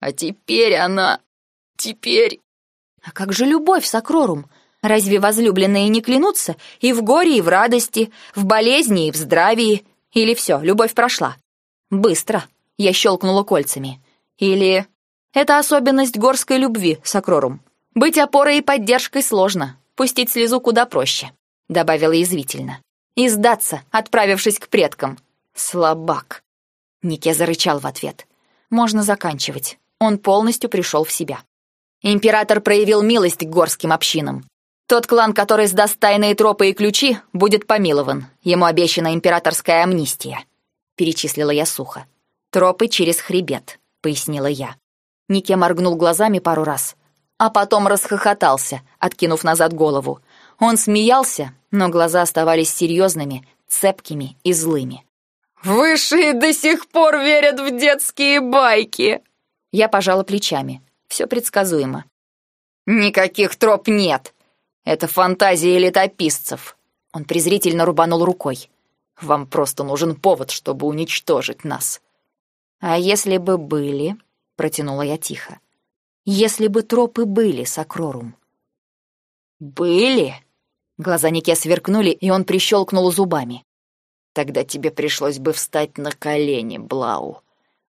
А теперь она... Теперь... А как же любовь, Сакрорум? Разве возлюбленные не клянутся и в горе, и в радости, в болезни, и в здравии? Или все, любовь прошла? Быстро. Я щелкнула кольцами. Или... Это особенность горской любви, Сакрорум. Быть опорой и поддержкой сложно. Пустить слезу куда проще, добавила язвительно. И сдаться, отправившись к предкам. Слабак. Нике зарычал в ответ. Можно заканчивать. Он полностью пришел в себя. Император проявил милость к горским общинам. Тот клан, который сдаст тайные тропы и ключи, будет помилован. Ему обещана императорская амнистия. Перечислила я сухо. Тропы через хребет, пояснила я. Нике моргнул глазами пару раз, а потом расхохотался, откинув назад голову. Он смеялся, но глаза оставались серьезными, цепкими и злыми. «Высшие до сих пор верят в детские байки!» Я пожала плечами. Все предсказуемо. «Никаких троп нет! Это фантазии летописцев!» Он презрительно рубанул рукой. «Вам просто нужен повод, чтобы уничтожить нас». «А если бы были?» — протянула я тихо. «Если бы тропы были, Сакрорум». «Были?» Глаза Нике сверкнули, и он прищелкнул зубами. «Тогда тебе пришлось бы встать на колени, Блау.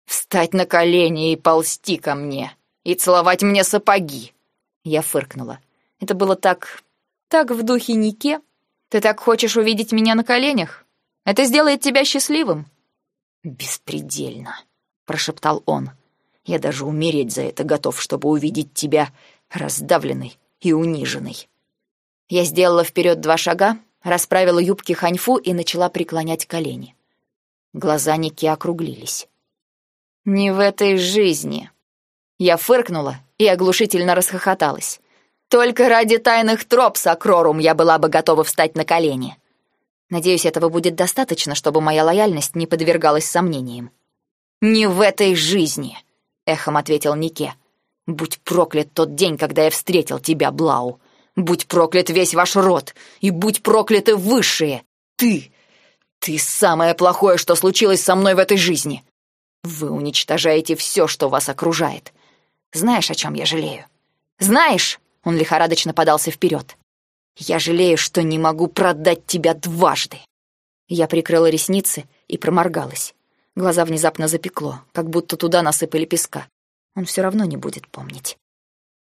Встать на колени и ползти ко мне, и целовать мне сапоги!» Я фыркнула. Это было так... так в духе Нике. Ты так хочешь увидеть меня на коленях? Это сделает тебя счастливым. «Беспредельно», — прошептал он. «Я даже умереть за это готов, чтобы увидеть тебя раздавленной и униженной». Я сделала вперед два шага, расправила юбки ханьфу и начала преклонять колени. Глаза Ники округлились. «Не в этой жизни». Я фыркнула и оглушительно расхохоталась. «Только ради тайных троп, Сакрорум, я была бы готова встать на колени». Надеюсь, этого будет достаточно, чтобы моя лояльность не подвергалась сомнениям. «Не в этой жизни», — эхом ответил Нике. «Будь проклят тот день, когда я встретил тебя, Блау. Будь проклят весь ваш род, и будь прокляты высшие. Ты, ты самое плохое, что случилось со мной в этой жизни. Вы уничтожаете все, что вас окружает. Знаешь, о чем я жалею? Знаешь, он лихорадочно подался вперед. Я жалею, что не могу продать тебя дважды. Я прикрыла ресницы и проморгалась. Глаза внезапно запекло, как будто туда насыпали песка. Он все равно не будет помнить.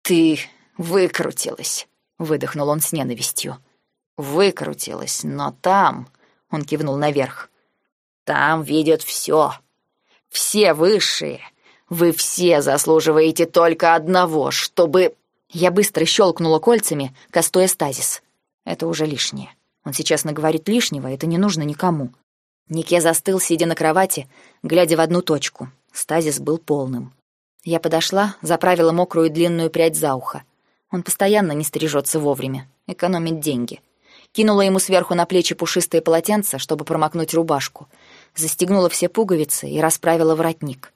Ты выкрутилась выдохнул он с ненавистью. Выкрутилась, но там, он кивнул наверх. Там видят все. Все высшие. Вы все заслуживаете только одного, чтобы Я быстро щелкнула кольцами, кастуя стазис. Это уже лишнее. Он сейчас наговорит лишнего, это не нужно никому. Нике застыл, сидя на кровати, глядя в одну точку. Стазис был полным. Я подошла, заправила мокрую длинную прядь за ухо. Он постоянно не стрижется вовремя, экономит деньги. Кинула ему сверху на плечи пушистое полотенце, чтобы промокнуть рубашку. Застегнула все пуговицы и расправила воротник.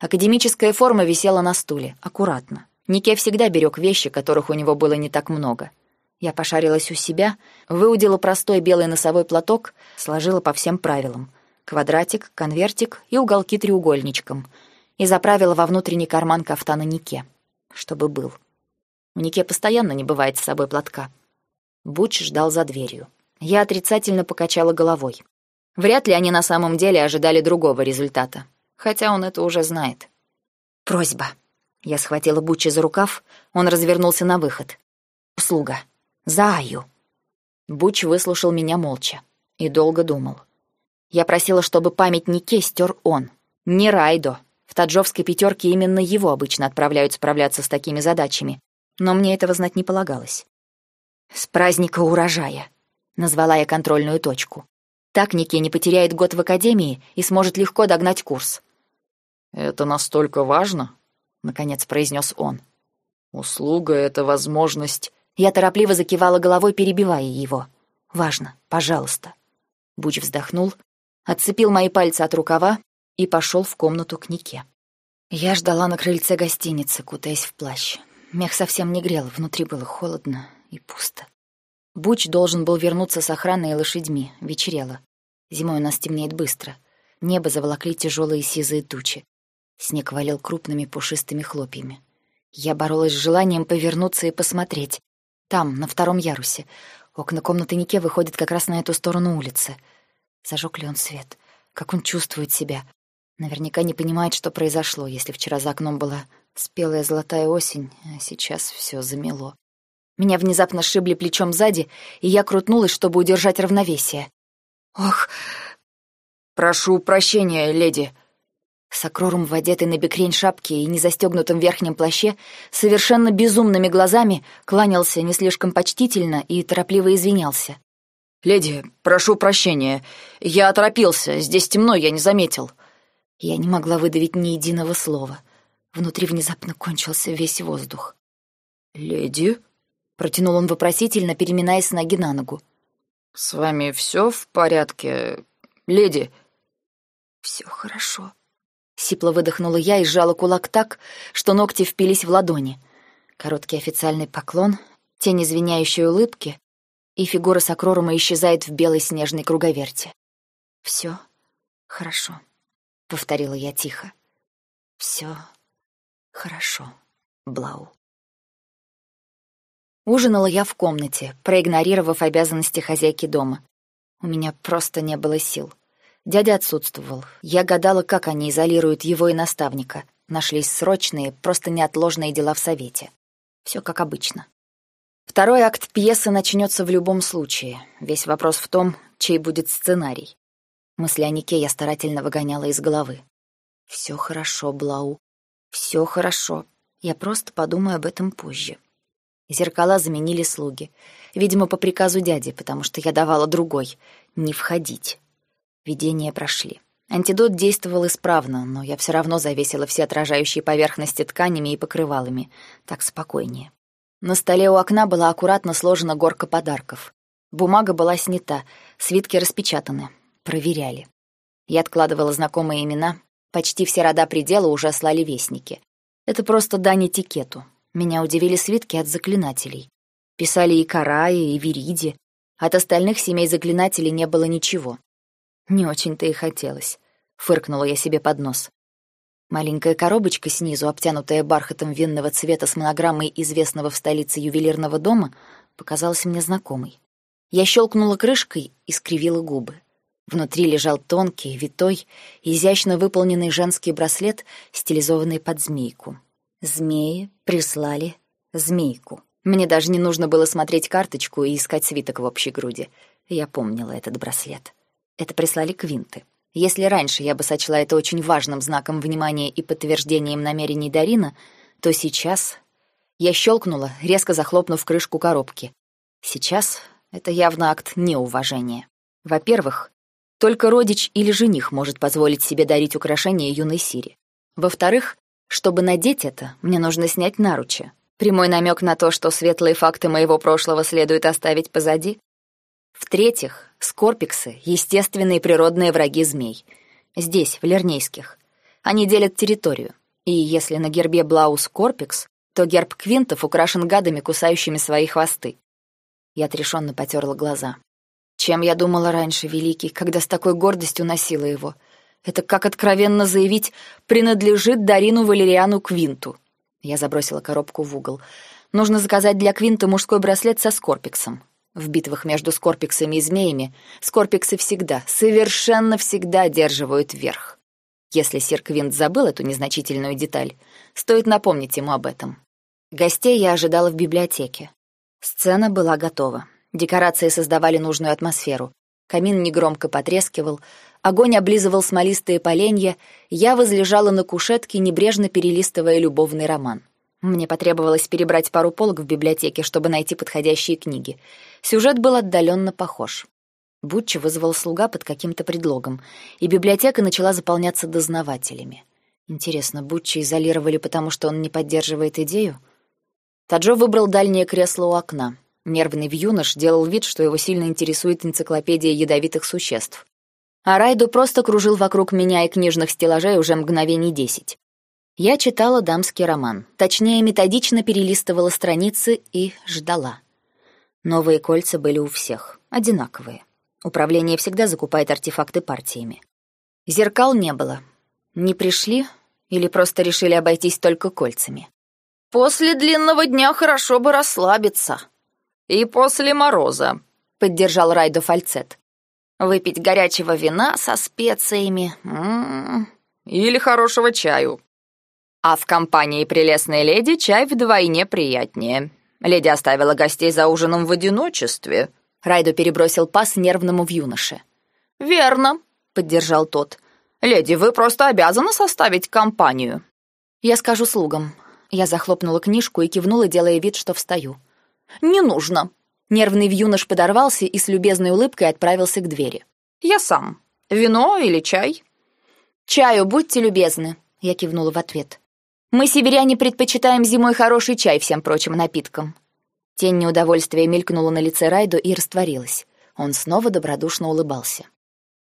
Академическая форма висела на стуле, аккуратно. Нике всегда берег вещи, которых у него было не так много. Я пошарилась у себя, выудила простой белый носовой платок, сложила по всем правилам. Квадратик, конвертик и уголки треугольничком. И заправила во внутренний карман кафтана Нике, чтобы был. У Нике постоянно не бывает с собой платка. Буч ждал за дверью. Я отрицательно покачала головой. Вряд ли они на самом деле ожидали другого результата, хотя он это уже знает. Просьба. Я схватила Буча за рукав, он развернулся на выход. Услуга. За Аю. Буч выслушал меня молча и долго думал. Я просила, чтобы память Нике стер он, не Райдо. В таджовской пятерке именно его обычно отправляют справляться с такими задачами, но мне этого знать не полагалось. «С праздника урожая», — назвала я контрольную точку. Так Нике не потеряет год в академии и сможет легко догнать курс. «Это настолько важно?» — наконец произнес он. «Услуга — это возможность...» Я торопливо закивала головой, перебивая его. «Важно, пожалуйста». Буч вздохнул, отцепил мои пальцы от рукава и пошел в комнату к Нике. Я ждала на крыльце гостиницы, кутаясь в плащ. Мех совсем не грел, внутри было холодно и пусто. Буч должен был вернуться с охраной и лошадьми, вечерело. Зимой у нас темнеет быстро. Небо заволокли тяжелые сизые тучи. Снег валил крупными пушистыми хлопьями. Я боролась с желанием повернуться и посмотреть. Там, на втором ярусе. Окна комнаты Нике выходят как раз на эту сторону улицы. Зажег ли он свет? Как он чувствует себя? Наверняка не понимает, что произошло, если вчера за окном была спелая золотая осень, а сейчас все замело. Меня внезапно сшибли плечом сзади, и я крутнулась, чтобы удержать равновесие. «Ох!» «Прошу прощения, леди!» Сокрорум в одетой на бекрень шапке и незастегнутом верхнем плаще совершенно безумными глазами кланялся не слишком почтительно и торопливо извинялся. «Леди, прошу прощения. Я оторопился. Здесь темно, я не заметил». Я не могла выдавить ни единого слова. Внутри внезапно кончился весь воздух. «Леди?» — протянул он вопросительно, переминаясь с ноги на ногу. «С вами все в порядке, леди?» «Все хорошо», Сипло выдохнула я и сжала кулак так, что ногти впились в ладони. Короткий официальный поклон, тень извиняющей улыбки, и фигура Сокрорума исчезает в белой снежной круговерти. «Все хорошо», — повторила я тихо. «Все хорошо, Блау». Ужинала я в комнате, проигнорировав обязанности хозяйки дома. У меня просто не было сил. Дядя отсутствовал. Я гадала, как они изолируют его и наставника. Нашлись срочные, просто неотложные дела в совете. Все как обычно. Второй акт пьесы начнется в любом случае. Весь вопрос в том, чей будет сценарий. Мысли о Нике я старательно выгоняла из головы. Все хорошо, Блау. Все хорошо. Я просто подумаю об этом позже. Зеркала заменили слуги. Видимо, по приказу дяди, потому что я давала другой — не входить. Видения прошли. Антидот действовал исправно, но я все равно завесила все отражающие поверхности тканями и покрывалами. Так спокойнее. На столе у окна была аккуратно сложена горка подарков. Бумага была снята, свитки распечатаны. Проверяли. Я откладывала знакомые имена. Почти все рода предела уже слали вестники. Это просто дань этикету. Меня удивили свитки от заклинателей. Писали и Караи, и Вериди. От остальных семей заклинателей не было ничего. Не очень-то и хотелось. Фыркнула я себе под нос. Маленькая коробочка снизу, обтянутая бархатом винного цвета с монограммой известного в столице ювелирного дома, показалась мне знакомой. Я щелкнула крышкой и скривила губы. Внутри лежал тонкий, витой, изящно выполненный женский браслет, стилизованный под змейку. Змеи прислали змейку. Мне даже не нужно было смотреть карточку и искать свиток в общей груди. Я помнила этот браслет. Это прислали Квинты. Если раньше я бы сочла это очень важным знаком внимания и подтверждением намерений Дарина, то сейчас я щелкнула, резко захлопнув крышку коробки. Сейчас это явно акт неуважения. Во-первых, только родич или жених может позволить себе дарить украшения юной Сири. Во-вторых, чтобы надеть это, мне нужно снять наручи. Прямой намек на то, что светлые факты моего прошлого следует оставить позади. В-третьих, скорпиксы — естественные природные враги змей. Здесь, в Лернейских. Они делят территорию. И если на гербе Блау скорпикс, то герб квинтов украшен гадами, кусающими свои хвосты. Я отрешенно потерла глаза. Чем я думала раньше, Великий, когда с такой гордостью носила его? Это как откровенно заявить «принадлежит Дарину Валериану Квинту». Я забросила коробку в угол. Нужно заказать для Квинта мужской браслет со скорпиксом. В битвах между скорпиксами и змеями скорпиксы всегда, совершенно всегда одерживают верх. Если сир Квинт забыл эту незначительную деталь, стоит напомнить ему об этом. Гостей я ожидала в библиотеке. Сцена была готова. Декорации создавали нужную атмосферу. Камин негромко потрескивал, огонь облизывал смолистые поленья, я возлежала на кушетке, небрежно перелистывая любовный роман. Мне потребовалось перебрать пару полок в библиотеке, чтобы найти подходящие книги. Сюжет был отдаленно похож. Бутчи вызвал слуга под каким-то предлогом, и библиотека начала заполняться дознавателями. Интересно, Бутчи изолировали, потому что он не поддерживает идею? Таджо выбрал дальнее кресло у окна. Нервный вьюнош делал вид, что его сильно интересует энциклопедия ядовитых существ. А Райду просто кружил вокруг меня и книжных стеллажей уже мгновений десять. Я читала дамский роман, точнее, методично перелистывала страницы и ждала. Новые кольца были у всех, одинаковые. Управление всегда закупает артефакты партиями. Зеркал не было. Не пришли или просто решили обойтись только кольцами. «После длинного дня хорошо бы расслабиться. И после мороза», — поддержал Райдо фальцет. «Выпить горячего вина со специями. М -м -м. Или хорошего чаю. А в компании прелестной леди чай вдвойне приятнее. Леди оставила гостей за ужином в одиночестве. Райдо перебросил пас нервному в юноше. «Верно», — поддержал тот. «Леди, вы просто обязаны составить компанию». «Я скажу слугам». Я захлопнула книжку и кивнула, делая вид, что встаю. «Не нужно». Нервный вьюнош подорвался и с любезной улыбкой отправился к двери. «Я сам. Вино или чай?» «Чаю, будьте любезны», — я кивнула в ответ. Мы, северяне, предпочитаем зимой хороший чай всем прочим напиткам». Тень неудовольствия мелькнула на лице Райдо и растворилась. Он снова добродушно улыбался.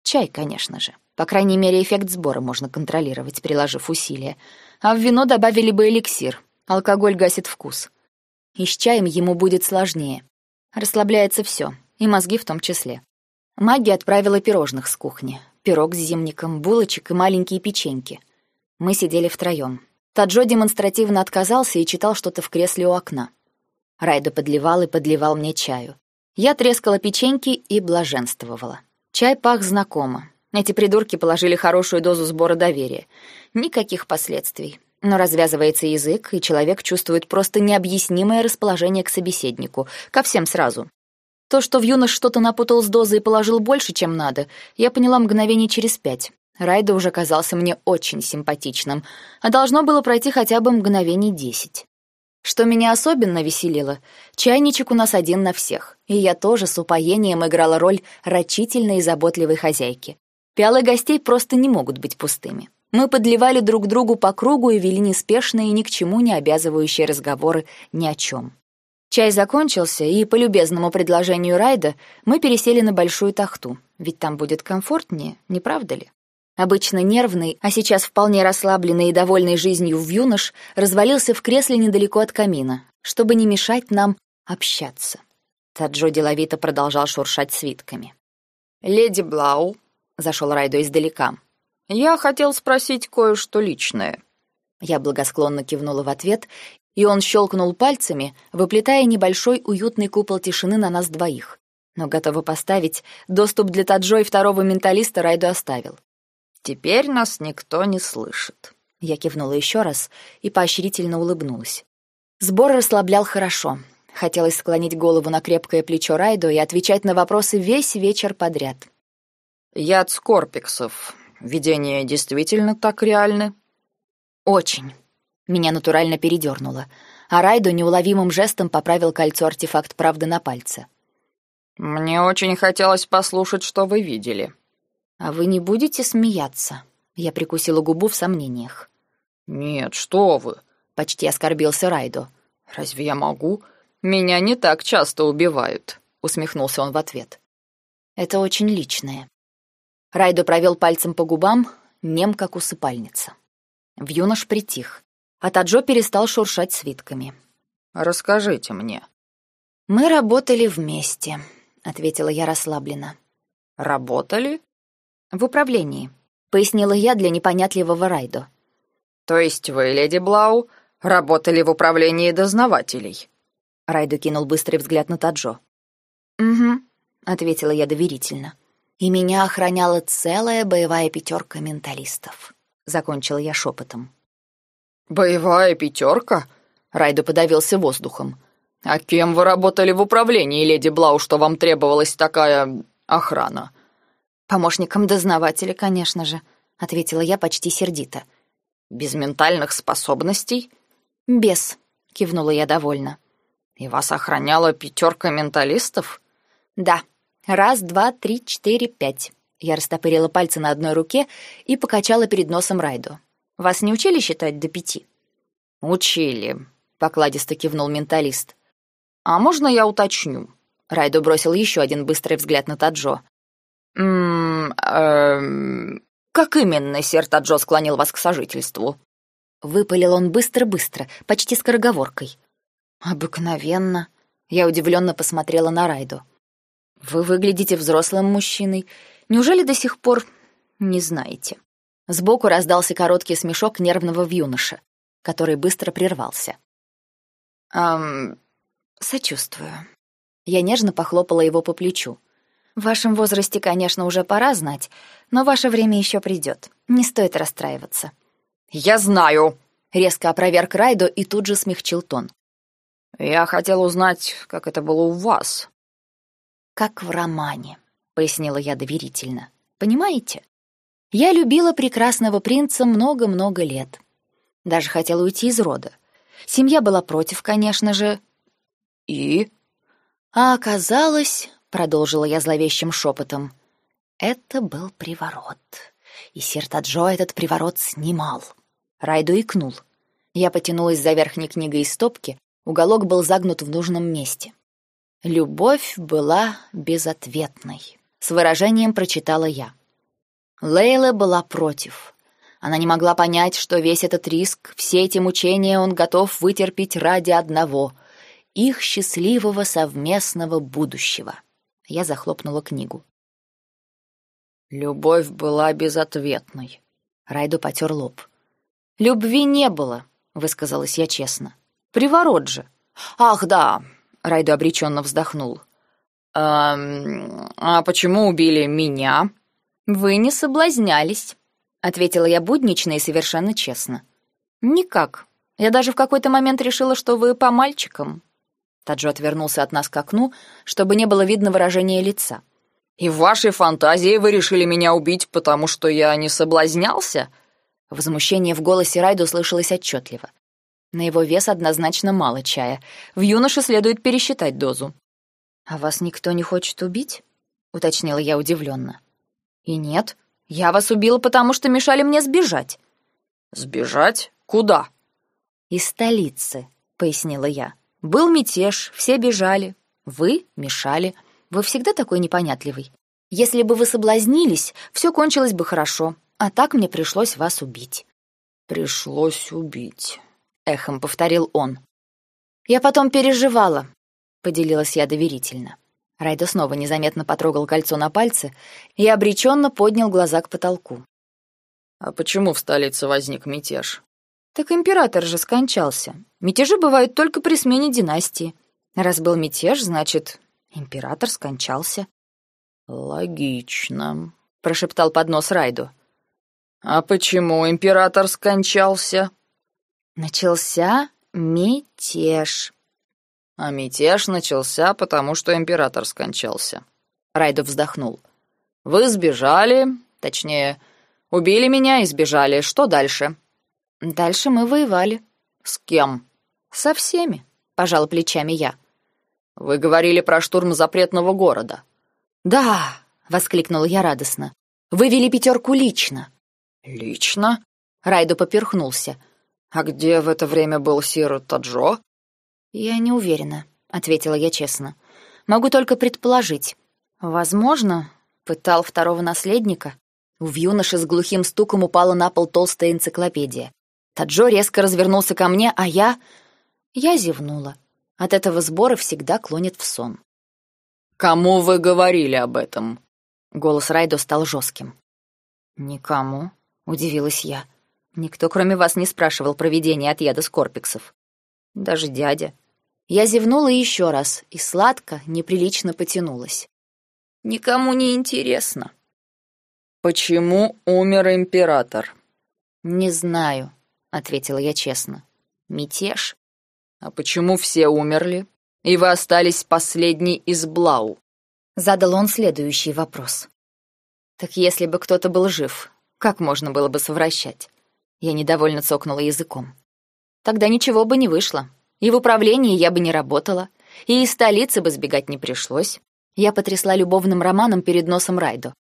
Чай, конечно же. По крайней мере, эффект сбора можно контролировать, приложив усилия. А в вино добавили бы эликсир. Алкоголь гасит вкус. И с чаем ему будет сложнее. Расслабляется все, и мозги в том числе. Маги отправила пирожных с кухни. Пирог с зимником, булочек и маленькие печеньки. Мы сидели втроем. Таджо демонстративно отказался и читал что-то в кресле у окна. Райдо подливал и подливал мне чаю. Я трескала печеньки и блаженствовала. Чай пах знакомо. Эти придурки положили хорошую дозу сбора доверия. Никаких последствий. Но развязывается язык, и человек чувствует просто необъяснимое расположение к собеседнику, ко всем сразу. То, что в юнош что-то напутал с дозой и положил больше, чем надо, я поняла мгновение через пять, Райда уже казался мне очень симпатичным, а должно было пройти хотя бы мгновений десять. Что меня особенно веселило, чайничек у нас один на всех, и я тоже с упоением играла роль рачительной и заботливой хозяйки. Пиалы гостей просто не могут быть пустыми. Мы подливали друг другу по кругу и вели неспешные и ни к чему не обязывающие разговоры ни о чем. Чай закончился, и по любезному предложению Райда мы пересели на большую тахту, ведь там будет комфортнее, не правда ли? Обычно нервный, а сейчас вполне расслабленный и довольный жизнью в юнош, развалился в кресле недалеко от камина, чтобы не мешать нам общаться. Таджо деловито продолжал шуршать свитками. «Леди Блау», — зашел Райдо издалека, — «я хотел спросить кое-что личное». Я благосклонно кивнула в ответ, и он щелкнул пальцами, выплетая небольшой уютный купол тишины на нас двоих. Но готова поставить, доступ для Таджо и второго менталиста Райдо оставил. Теперь нас никто не слышит. Я кивнула еще раз и поощрительно улыбнулась. Сбор расслаблял хорошо. Хотелось склонить голову на крепкое плечо Райдо и отвечать на вопросы весь вечер подряд. «Яд скорпиксов. Видения действительно так реальны?» «Очень». Меня натурально передернуло, а Райдо неуловимым жестом поправил кольцо-артефакт правды на пальце. «Мне очень хотелось послушать, что вы видели», «А вы не будете смеяться?» Я прикусила губу в сомнениях. «Нет, что вы!» — почти оскорбился Райдо. «Разве я могу? Меня не так часто убивают», — усмехнулся он в ответ. «Это очень личное». Райдо провел пальцем по губам, нем как усыпальница. В юнош притих, а Таджо перестал шуршать свитками. «Расскажите мне». «Мы работали вместе», — ответила я расслабленно. «Работали?» «В управлении», — пояснила я для непонятливого Райдо. «То есть вы, леди Блау, работали в управлении дознавателей?» Райдо кинул быстрый взгляд на Таджо. «Угу», — ответила я доверительно. «И меня охраняла целая боевая пятерка менталистов», — закончила я шепотом. «Боевая пятерка?» — Райдо подавился воздухом. «А кем вы работали в управлении, леди Блау, что вам требовалась такая охрана?» «Помощником дознавателя, конечно же», — ответила я почти сердито. «Без ментальных способностей?» «Без», — кивнула я довольно. «И вас охраняла пятерка менталистов?» «Да. Раз, два, три, четыре, пять». Я растопырила пальцы на одной руке и покачала перед носом Райду. «Вас не учили считать до пяти?» «Учили», — покладисто кивнул менталист. «А можно я уточню?» Райду бросил еще один быстрый взгляд на Таджо. «М -м, эм, как именно сэр Таджо склонил вас к сожительству?» Выпалил он быстро-быстро, почти скороговоркой. «Обыкновенно». Я удивленно посмотрела на Райду. «Вы выглядите взрослым мужчиной. Неужели до сих пор не знаете?» Сбоку раздался короткий смешок нервного вьюноша, который быстро прервался. «Эм, сочувствую». Я нежно похлопала его по плечу. В вашем возрасте, конечно, уже пора знать, но ваше время еще придет. Не стоит расстраиваться». «Я знаю!» — резко опроверг Райдо и тут же смягчил тон. «Я хотел узнать, как это было у вас». «Как в романе», — пояснила я доверительно. «Понимаете? Я любила прекрасного принца много-много лет. Даже хотела уйти из рода. Семья была против, конечно же. И? А оказалось, продолжила я зловещим шепотом. Это был приворот. И Сертаджо этот приворот снимал. Райду икнул. Я потянулась за верхней книгой из стопки, уголок был загнут в нужном месте. Любовь была безответной. С выражением прочитала я. Лейла была против. Она не могла понять, что весь этот риск, все эти мучения он готов вытерпеть ради одного — их счастливого совместного будущего. Я захлопнула книгу. Любовь была безответной. Райду потер лоб. Любви не было, высказалась я честно. Приворот же. Ах, да, Райду обреченно вздохнул. А, а почему убили меня? Вы не соблазнялись, ответила я буднично и совершенно честно. Никак. Я даже в какой-то момент решила, что вы по мальчикам. Таджо отвернулся от нас к окну, чтобы не было видно выражения лица. «И в вашей фантазии вы решили меня убить, потому что я не соблазнялся?» Возмущение в голосе Райду слышалось отчетливо. На его вес однозначно мало чая. В юноше следует пересчитать дозу. «А вас никто не хочет убить?» — уточнила я удивленно. «И нет, я вас убила, потому что мешали мне сбежать». «Сбежать? Куда?» «Из столицы», — пояснила я. Был мятеж, все бежали. Вы мешали. Вы всегда такой непонятливый. Если бы вы соблазнились, все кончилось бы хорошо. А так мне пришлось вас убить». «Пришлось убить», — эхом повторил он. «Я потом переживала», — поделилась я доверительно. Райдо снова незаметно потрогал кольцо на пальце и обреченно поднял глаза к потолку. «А почему в столице возник мятеж?» Так император же скончался. Мятежи бывают только при смене династии. Раз был мятеж, значит, император скончался. «Логично», — прошептал под нос Райду. «А почему император скончался?» «Начался мятеж». «А мятеж начался, потому что император скончался». Райду вздохнул. «Вы сбежали, точнее, убили меня и сбежали. Что дальше?» Дальше мы воевали. С кем? Со всеми, пожал плечами я. Вы говорили про штурм запретного города. Да, воскликнула я радостно. Вы вели пятерку лично. Лично? Райдо поперхнулся. А где в это время был Сир Таджо? Я не уверена, ответила я честно. Могу только предположить. Возможно, пытал второго наследника. В юноше с глухим стуком упала на пол толстая энциклопедия. Таджо резко развернулся ко мне, а я... Я зевнула. От этого сбора всегда клонит в сон. «Кому вы говорили об этом?» Голос Райдо стал жестким. «Никому», — удивилась я. «Никто, кроме вас, не спрашивал про ведение от яда скорпиксов. Даже дядя». Я зевнула еще раз и сладко, неприлично потянулась. «Никому не интересно». «Почему умер император?» «Не знаю», ответила я честно. Мятеж? А почему все умерли, и вы остались последней из Блау? Задал он следующий вопрос. Так если бы кто-то был жив, как можно было бы совращать? Я недовольно цокнула языком. Тогда ничего бы не вышло. И в управлении я бы не работала, и из столицы бы сбегать не пришлось. Я потрясла любовным романом перед носом Райдо.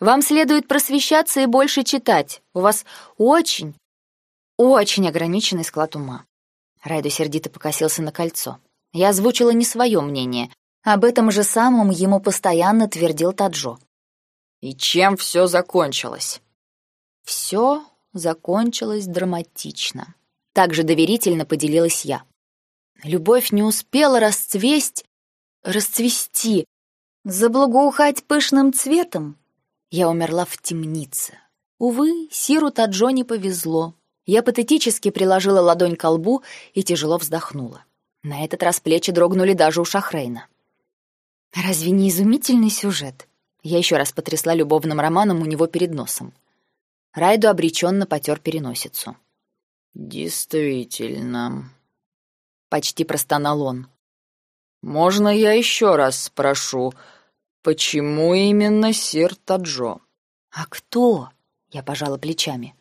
Вам следует просвещаться и больше читать. У вас очень, очень ограниченный склад ума. Райдо сердито покосился на кольцо. Я озвучила не свое мнение. Об этом же самом ему постоянно твердил Таджо. «И чем все закончилось?» «Все закончилось драматично. Также доверительно поделилась я. Любовь не успела расцвесть, расцвести, заблагоухать пышным цветом. Я умерла в темнице. Увы, Сиру Таджо не повезло. Я патетически приложила ладонь к лбу и тяжело вздохнула. На этот раз плечи дрогнули даже у Шахрейна. Разве не изумительный сюжет? Я еще раз потрясла любовным романом у него перед носом. Райду обреченно потер переносицу. «Действительно», — почти простонал он. «Можно я еще раз спрошу, почему именно сир Таджо?» «А кто?» — я пожала плечами.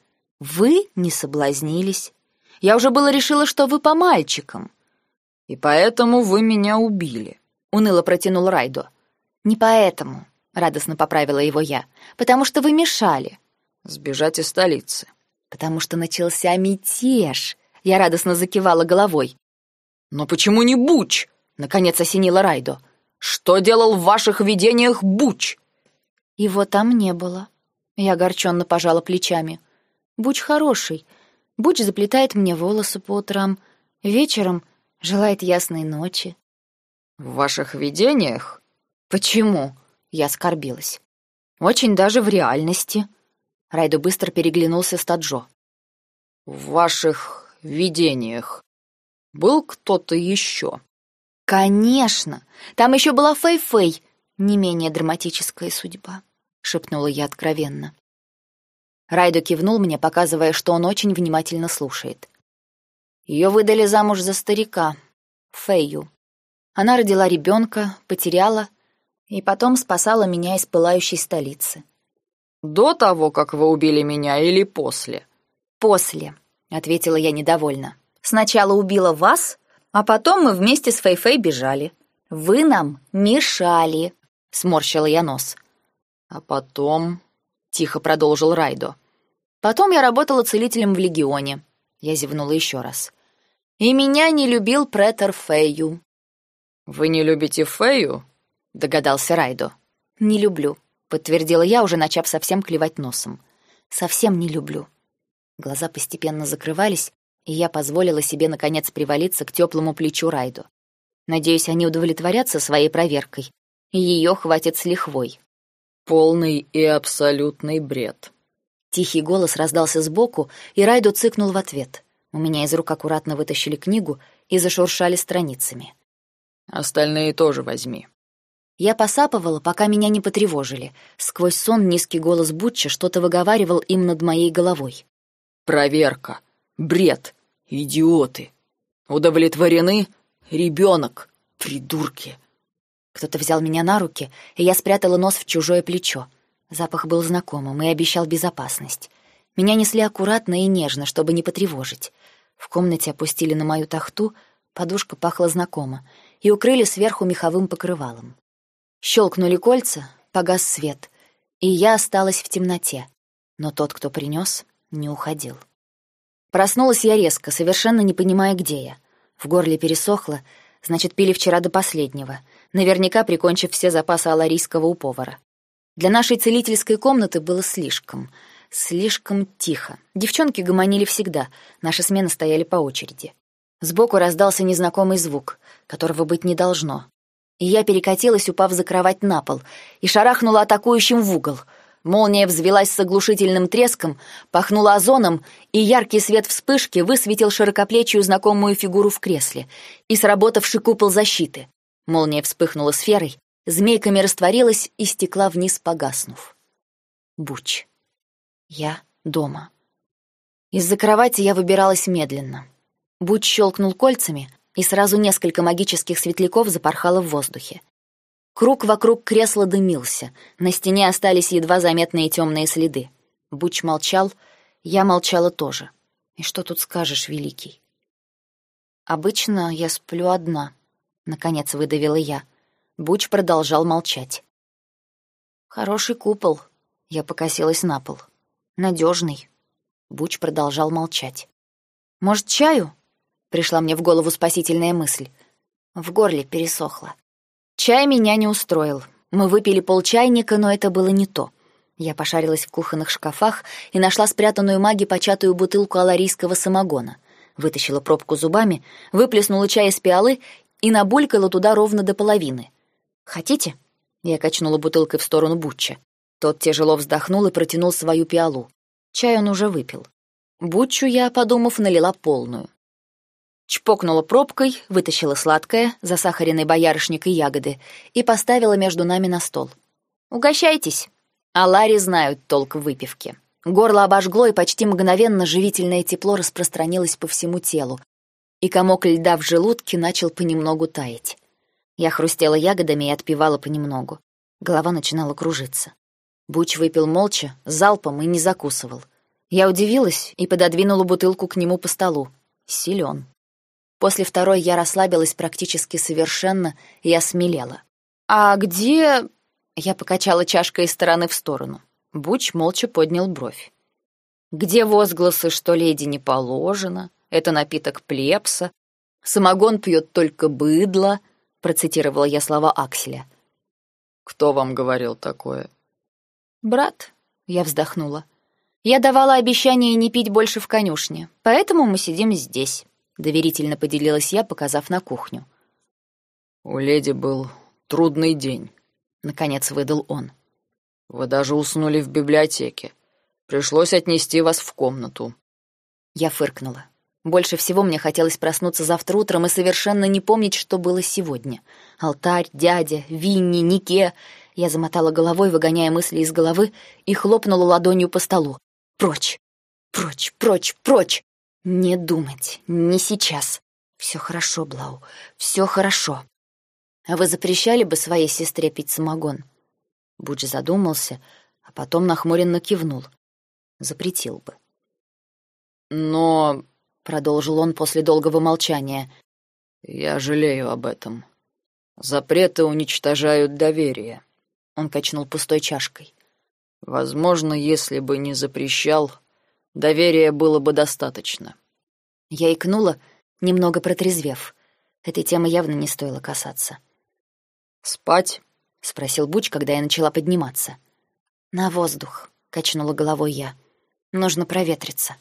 «Вы не соблазнились. Я уже было решила, что вы по мальчикам». «И поэтому вы меня убили», — уныло протянул Райдо. «Не поэтому», — радостно поправила его я, «потому что вы мешали». «Сбежать из столицы». «Потому что начался мятеж», — я радостно закивала головой. «Но почему не Буч?» — наконец осенила Райдо. «Что делал в ваших видениях Буч?» «Его там не было». Я огорченно пожала плечами. «Буч хороший. Буч заплетает мне волосы по утрам. Вечером желает ясной ночи». «В ваших видениях?» «Почему?» — я скорбилась. «Очень даже в реальности». Райдо быстро переглянулся с Таджо. «В ваших видениях был кто-то еще?» «Конечно! Там еще была Фэй-Фэй, не менее драматическая судьба», — шепнула я откровенно. Райдо кивнул мне, показывая, что он очень внимательно слушает. Ее выдали замуж за старика, Фэйю. Она родила ребенка, потеряла и потом спасала меня из пылающей столицы. «До того, как вы убили меня, или после?» «После», — ответила я недовольно. «Сначала убила вас, а потом мы вместе с Фейфей бежали. Вы нам мешали», — сморщила я нос. «А потом...» — тихо продолжил Райдо. «Потом я работала целителем в Легионе». Я зевнула еще раз. «И меня не любил претор Фейю». «Вы не любите Фею?» — догадался Райдо. «Не люблю», — подтвердила я, уже начав совсем клевать носом. «Совсем не люблю». Глаза постепенно закрывались, и я позволила себе, наконец, привалиться к теплому плечу Райду. Надеюсь, они удовлетворятся своей проверкой, и ее хватит с лихвой. «Полный и абсолютный бред». Тихий голос раздался сбоку, и Райду цыкнул в ответ. У меня из рук аккуратно вытащили книгу и зашуршали страницами. «Остальные тоже возьми». Я посапывала, пока меня не потревожили. Сквозь сон низкий голос Бутча что-то выговаривал им над моей головой. «Проверка. Бред. Идиоты. Удовлетворены? Ребенок. Придурки». Кто-то взял меня на руки, и я спрятала нос в чужое плечо. Запах был знакомым и обещал безопасность. Меня несли аккуратно и нежно, чтобы не потревожить. В комнате опустили на мою тахту, подушка пахла знакомо, и укрыли сверху меховым покрывалом. Щелкнули кольца, погас свет, и я осталась в темноте. Но тот, кто принес, не уходил. Проснулась я резко, совершенно не понимая, где я. В горле пересохло, значит, пили вчера до последнего, наверняка прикончив все запасы аларийского у повара. Для нашей целительской комнаты было слишком, слишком тихо. Девчонки гомонили всегда, наши смены стояли по очереди. Сбоку раздался незнакомый звук, которого быть не должно и я перекатилась, упав за кровать на пол, и шарахнула атакующим в угол. Молния взвелась с оглушительным треском, пахнула озоном, и яркий свет вспышки высветил широкоплечую знакомую фигуру в кресле и сработавший купол защиты. Молния вспыхнула сферой, змейками растворилась и стекла вниз, погаснув. Буч. Я дома. Из-за кровати я выбиралась медленно. Буч щелкнул кольцами, и сразу несколько магических светляков запорхало в воздухе. Круг вокруг кресла дымился, на стене остались едва заметные темные следы. Буч молчал, я молчала тоже. И что тут скажешь, великий? Обычно я сплю одна, наконец выдавила я. Буч продолжал молчать. Хороший купол. Я покосилась на пол. Надежный. Буч продолжал молчать. Может, чаю? Пришла мне в голову спасительная мысль. В горле пересохло. Чай меня не устроил. Мы выпили полчайника, но это было не то. Я пошарилась в кухонных шкафах и нашла спрятанную маги початую бутылку аларийского самогона. Вытащила пробку зубами, выплеснула чай из пиалы и набулькала туда ровно до половины. «Хотите?» Я качнула бутылкой в сторону Бутча. Тот тяжело вздохнул и протянул свою пиалу. Чай он уже выпил. Бутчу я, подумав, налила полную. Чпокнула пробкой, вытащила сладкое, засахаренный боярышник и ягоды, и поставила между нами на стол. «Угощайтесь!» А Ларри знают толк в выпивке. Горло обожгло, и почти мгновенно живительное тепло распространилось по всему телу, и комок льда в желудке начал понемногу таять. Я хрустела ягодами и отпивала понемногу. Голова начинала кружиться. Буч выпил молча, залпом и не закусывал. Я удивилась и пододвинула бутылку к нему по столу. Силен. После второй я расслабилась практически совершенно и осмелела. «А где...» Я покачала чашкой из стороны в сторону. Буч молча поднял бровь. «Где возгласы, что леди не положено? Это напиток плебса. Самогон пьет только быдло», — процитировала я слова Акселя. «Кто вам говорил такое?» «Брат», — я вздохнула. «Я давала обещание не пить больше в конюшне, поэтому мы сидим здесь», — доверительно поделилась я, показав на кухню. «У леди был трудный день», наконец выдал он. Вы даже уснули в библиотеке. Пришлось отнести вас в комнату. Я фыркнула. Больше всего мне хотелось проснуться завтра утром и совершенно не помнить, что было сегодня. Алтарь, дядя, Винни, Нике. Я замотала головой, выгоняя мысли из головы, и хлопнула ладонью по столу. Прочь! Прочь, прочь, прочь! Не думать, не сейчас. Все хорошо, Блау, все хорошо. А вы запрещали бы своей сестре пить самогон? Будж задумался, а потом нахмуренно кивнул. Запретил бы. Но, продолжил он после долгого молчания, я жалею об этом. Запреты уничтожают доверие. Он качнул пустой чашкой. Возможно, если бы не запрещал, доверия было бы достаточно. Я икнула, немного протрезвев. Этой темы явно не стоило касаться. «Спать?» — спросил Буч, когда я начала подниматься. «На воздух», — качнула головой я. «Нужно проветриться».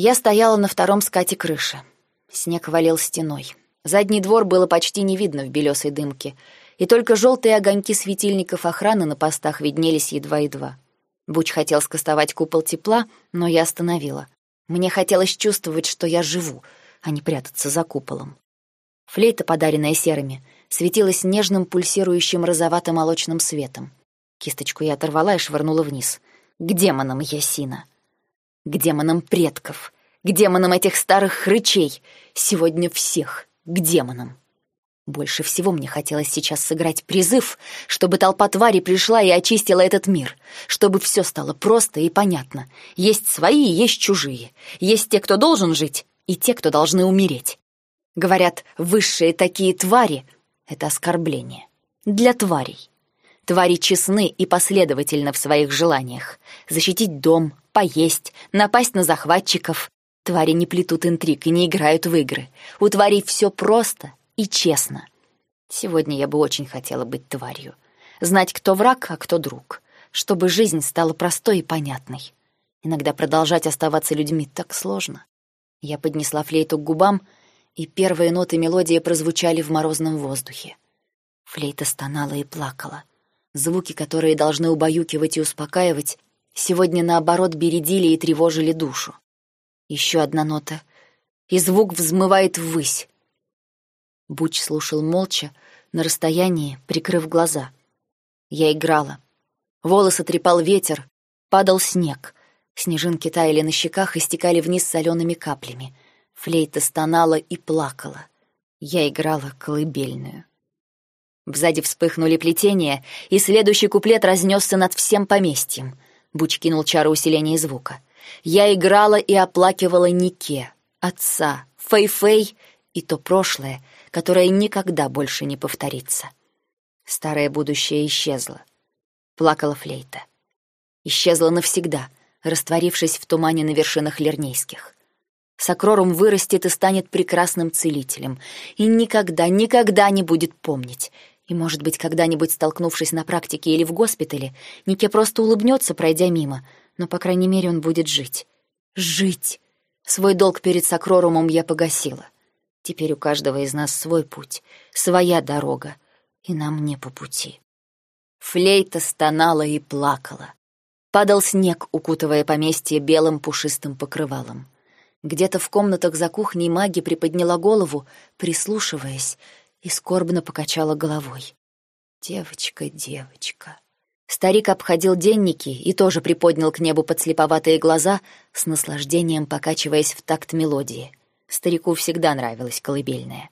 Я стояла на втором скате крыши. Снег валил стеной. Задний двор было почти не видно в белесой дымке, и только желтые огоньки светильников охраны на постах виднелись едва-едва. Буч хотел скостовать купол тепла, но я остановила. Мне хотелось чувствовать, что я живу, а не прятаться за куполом. Флейта, подаренная серыми, светилась нежным пульсирующим розовато-молочным светом. Кисточку я оторвала и швырнула вниз. К демонам Ясина. К демонам предков. К демонам этих старых хрычей. Сегодня всех. К демонам. Больше всего мне хотелось сейчас сыграть призыв, чтобы толпа твари пришла и очистила этот мир, чтобы все стало просто и понятно. Есть свои есть чужие. Есть те, кто должен жить, и те, кто должны умереть. Говорят, высшие такие твари — это оскорбление. Для тварей. Твари честны и последовательны в своих желаниях. Защитить дом, поесть, напасть на захватчиков. Твари не плетут интриг и не играют в игры. У тварей все просто и честно. Сегодня я бы очень хотела быть тварью. Знать, кто враг, а кто друг. Чтобы жизнь стала простой и понятной. Иногда продолжать оставаться людьми так сложно. Я поднесла флейту к губам — и первые ноты мелодии прозвучали в морозном воздухе. Флейта стонала и плакала. Звуки, которые должны убаюкивать и успокаивать, сегодня, наоборот, бередили и тревожили душу. Еще одна нота, и звук взмывает ввысь. Буч слушал молча, на расстоянии, прикрыв глаза. Я играла. Волосы трепал ветер, падал снег. Снежинки таяли на щеках и стекали вниз солеными каплями — Флейта стонала и плакала. Я играла колыбельную. Сзади вспыхнули плетения, и следующий куплет разнесся над всем поместьем. Буч кинул чару усиления звука. Я играла и оплакивала Нике, отца, Фэй-Фэй и то прошлое, которое никогда больше не повторится. Старое будущее исчезло. Плакала флейта. Исчезла навсегда, растворившись в тумане на вершинах Лернейских. Сокрорум вырастет и станет прекрасным целителем. И никогда, никогда не будет помнить. И, может быть, когда-нибудь столкнувшись на практике или в госпитале, Нике просто улыбнется, пройдя мимо, но, по крайней мере, он будет жить. Жить! Свой долг перед Сокрорумом я погасила. Теперь у каждого из нас свой путь, своя дорога, и нам не по пути. Флейта стонала и плакала. Падал снег, укутывая поместье белым пушистым покрывалом. Где-то в комнатах за кухней маги приподняла голову, прислушиваясь, и скорбно покачала головой. «Девочка, девочка». Старик обходил денники и тоже приподнял к небу подслеповатые глаза, с наслаждением покачиваясь в такт мелодии. Старику всегда нравилась колыбельная.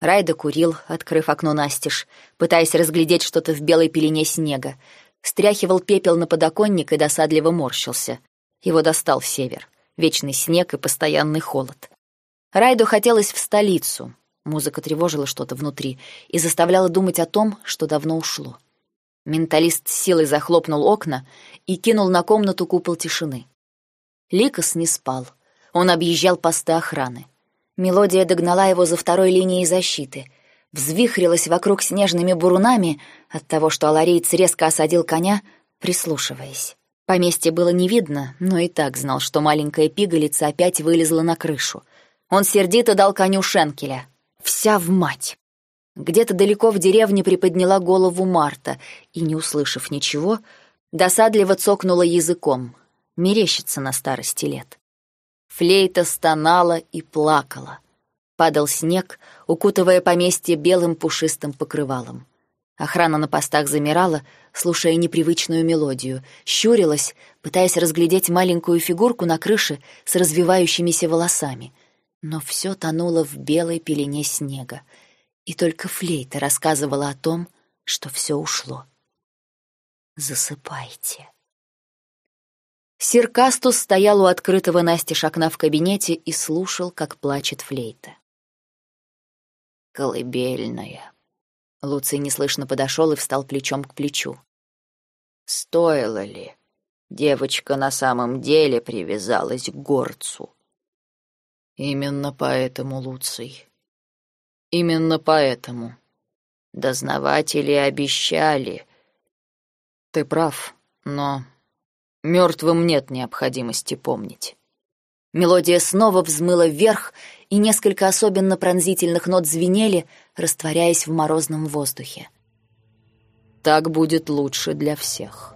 Райда курил, открыв окно настежь, пытаясь разглядеть что-то в белой пелене снега, стряхивал пепел на подоконник и досадливо морщился. Его достал север, вечный снег и постоянный холод. Райду хотелось в столицу. Музыка тревожила что-то внутри и заставляла думать о том, что давно ушло. Менталист силой захлопнул окна и кинул на комнату купол тишины. Ликос не спал. Он объезжал посты охраны. Мелодия догнала его за второй линией защиты — взвихрилась вокруг снежными бурунами от того, что алариец резко осадил коня, прислушиваясь. Поместье было не видно, но и так знал, что маленькая пигалица опять вылезла на крышу. Он сердито дал коню шенкеля. Вся в мать. Где-то далеко в деревне приподняла голову Марта и, не услышав ничего, досадливо цокнула языком. Мерещится на старости лет. Флейта стонала и плакала — Падал снег, укутывая поместье белым пушистым покрывалом. Охрана на постах замирала, слушая непривычную мелодию, щурилась, пытаясь разглядеть маленькую фигурку на крыше с развивающимися волосами. Но все тонуло в белой пелене снега, и только флейта рассказывала о том, что все ушло. «Засыпайте». Сиркастус стоял у открытого настежь окна в кабинете и слушал, как плачет флейта колыбельная. Луций неслышно подошел и встал плечом к плечу. Стоило ли? Девочка на самом деле привязалась к горцу. Именно поэтому, Луций. Именно поэтому. Дознаватели обещали. Ты прав, но мертвым нет необходимости помнить. Мелодия снова взмыла вверх, и несколько особенно пронзительных нот звенели, растворяясь в морозном воздухе. «Так будет лучше для всех».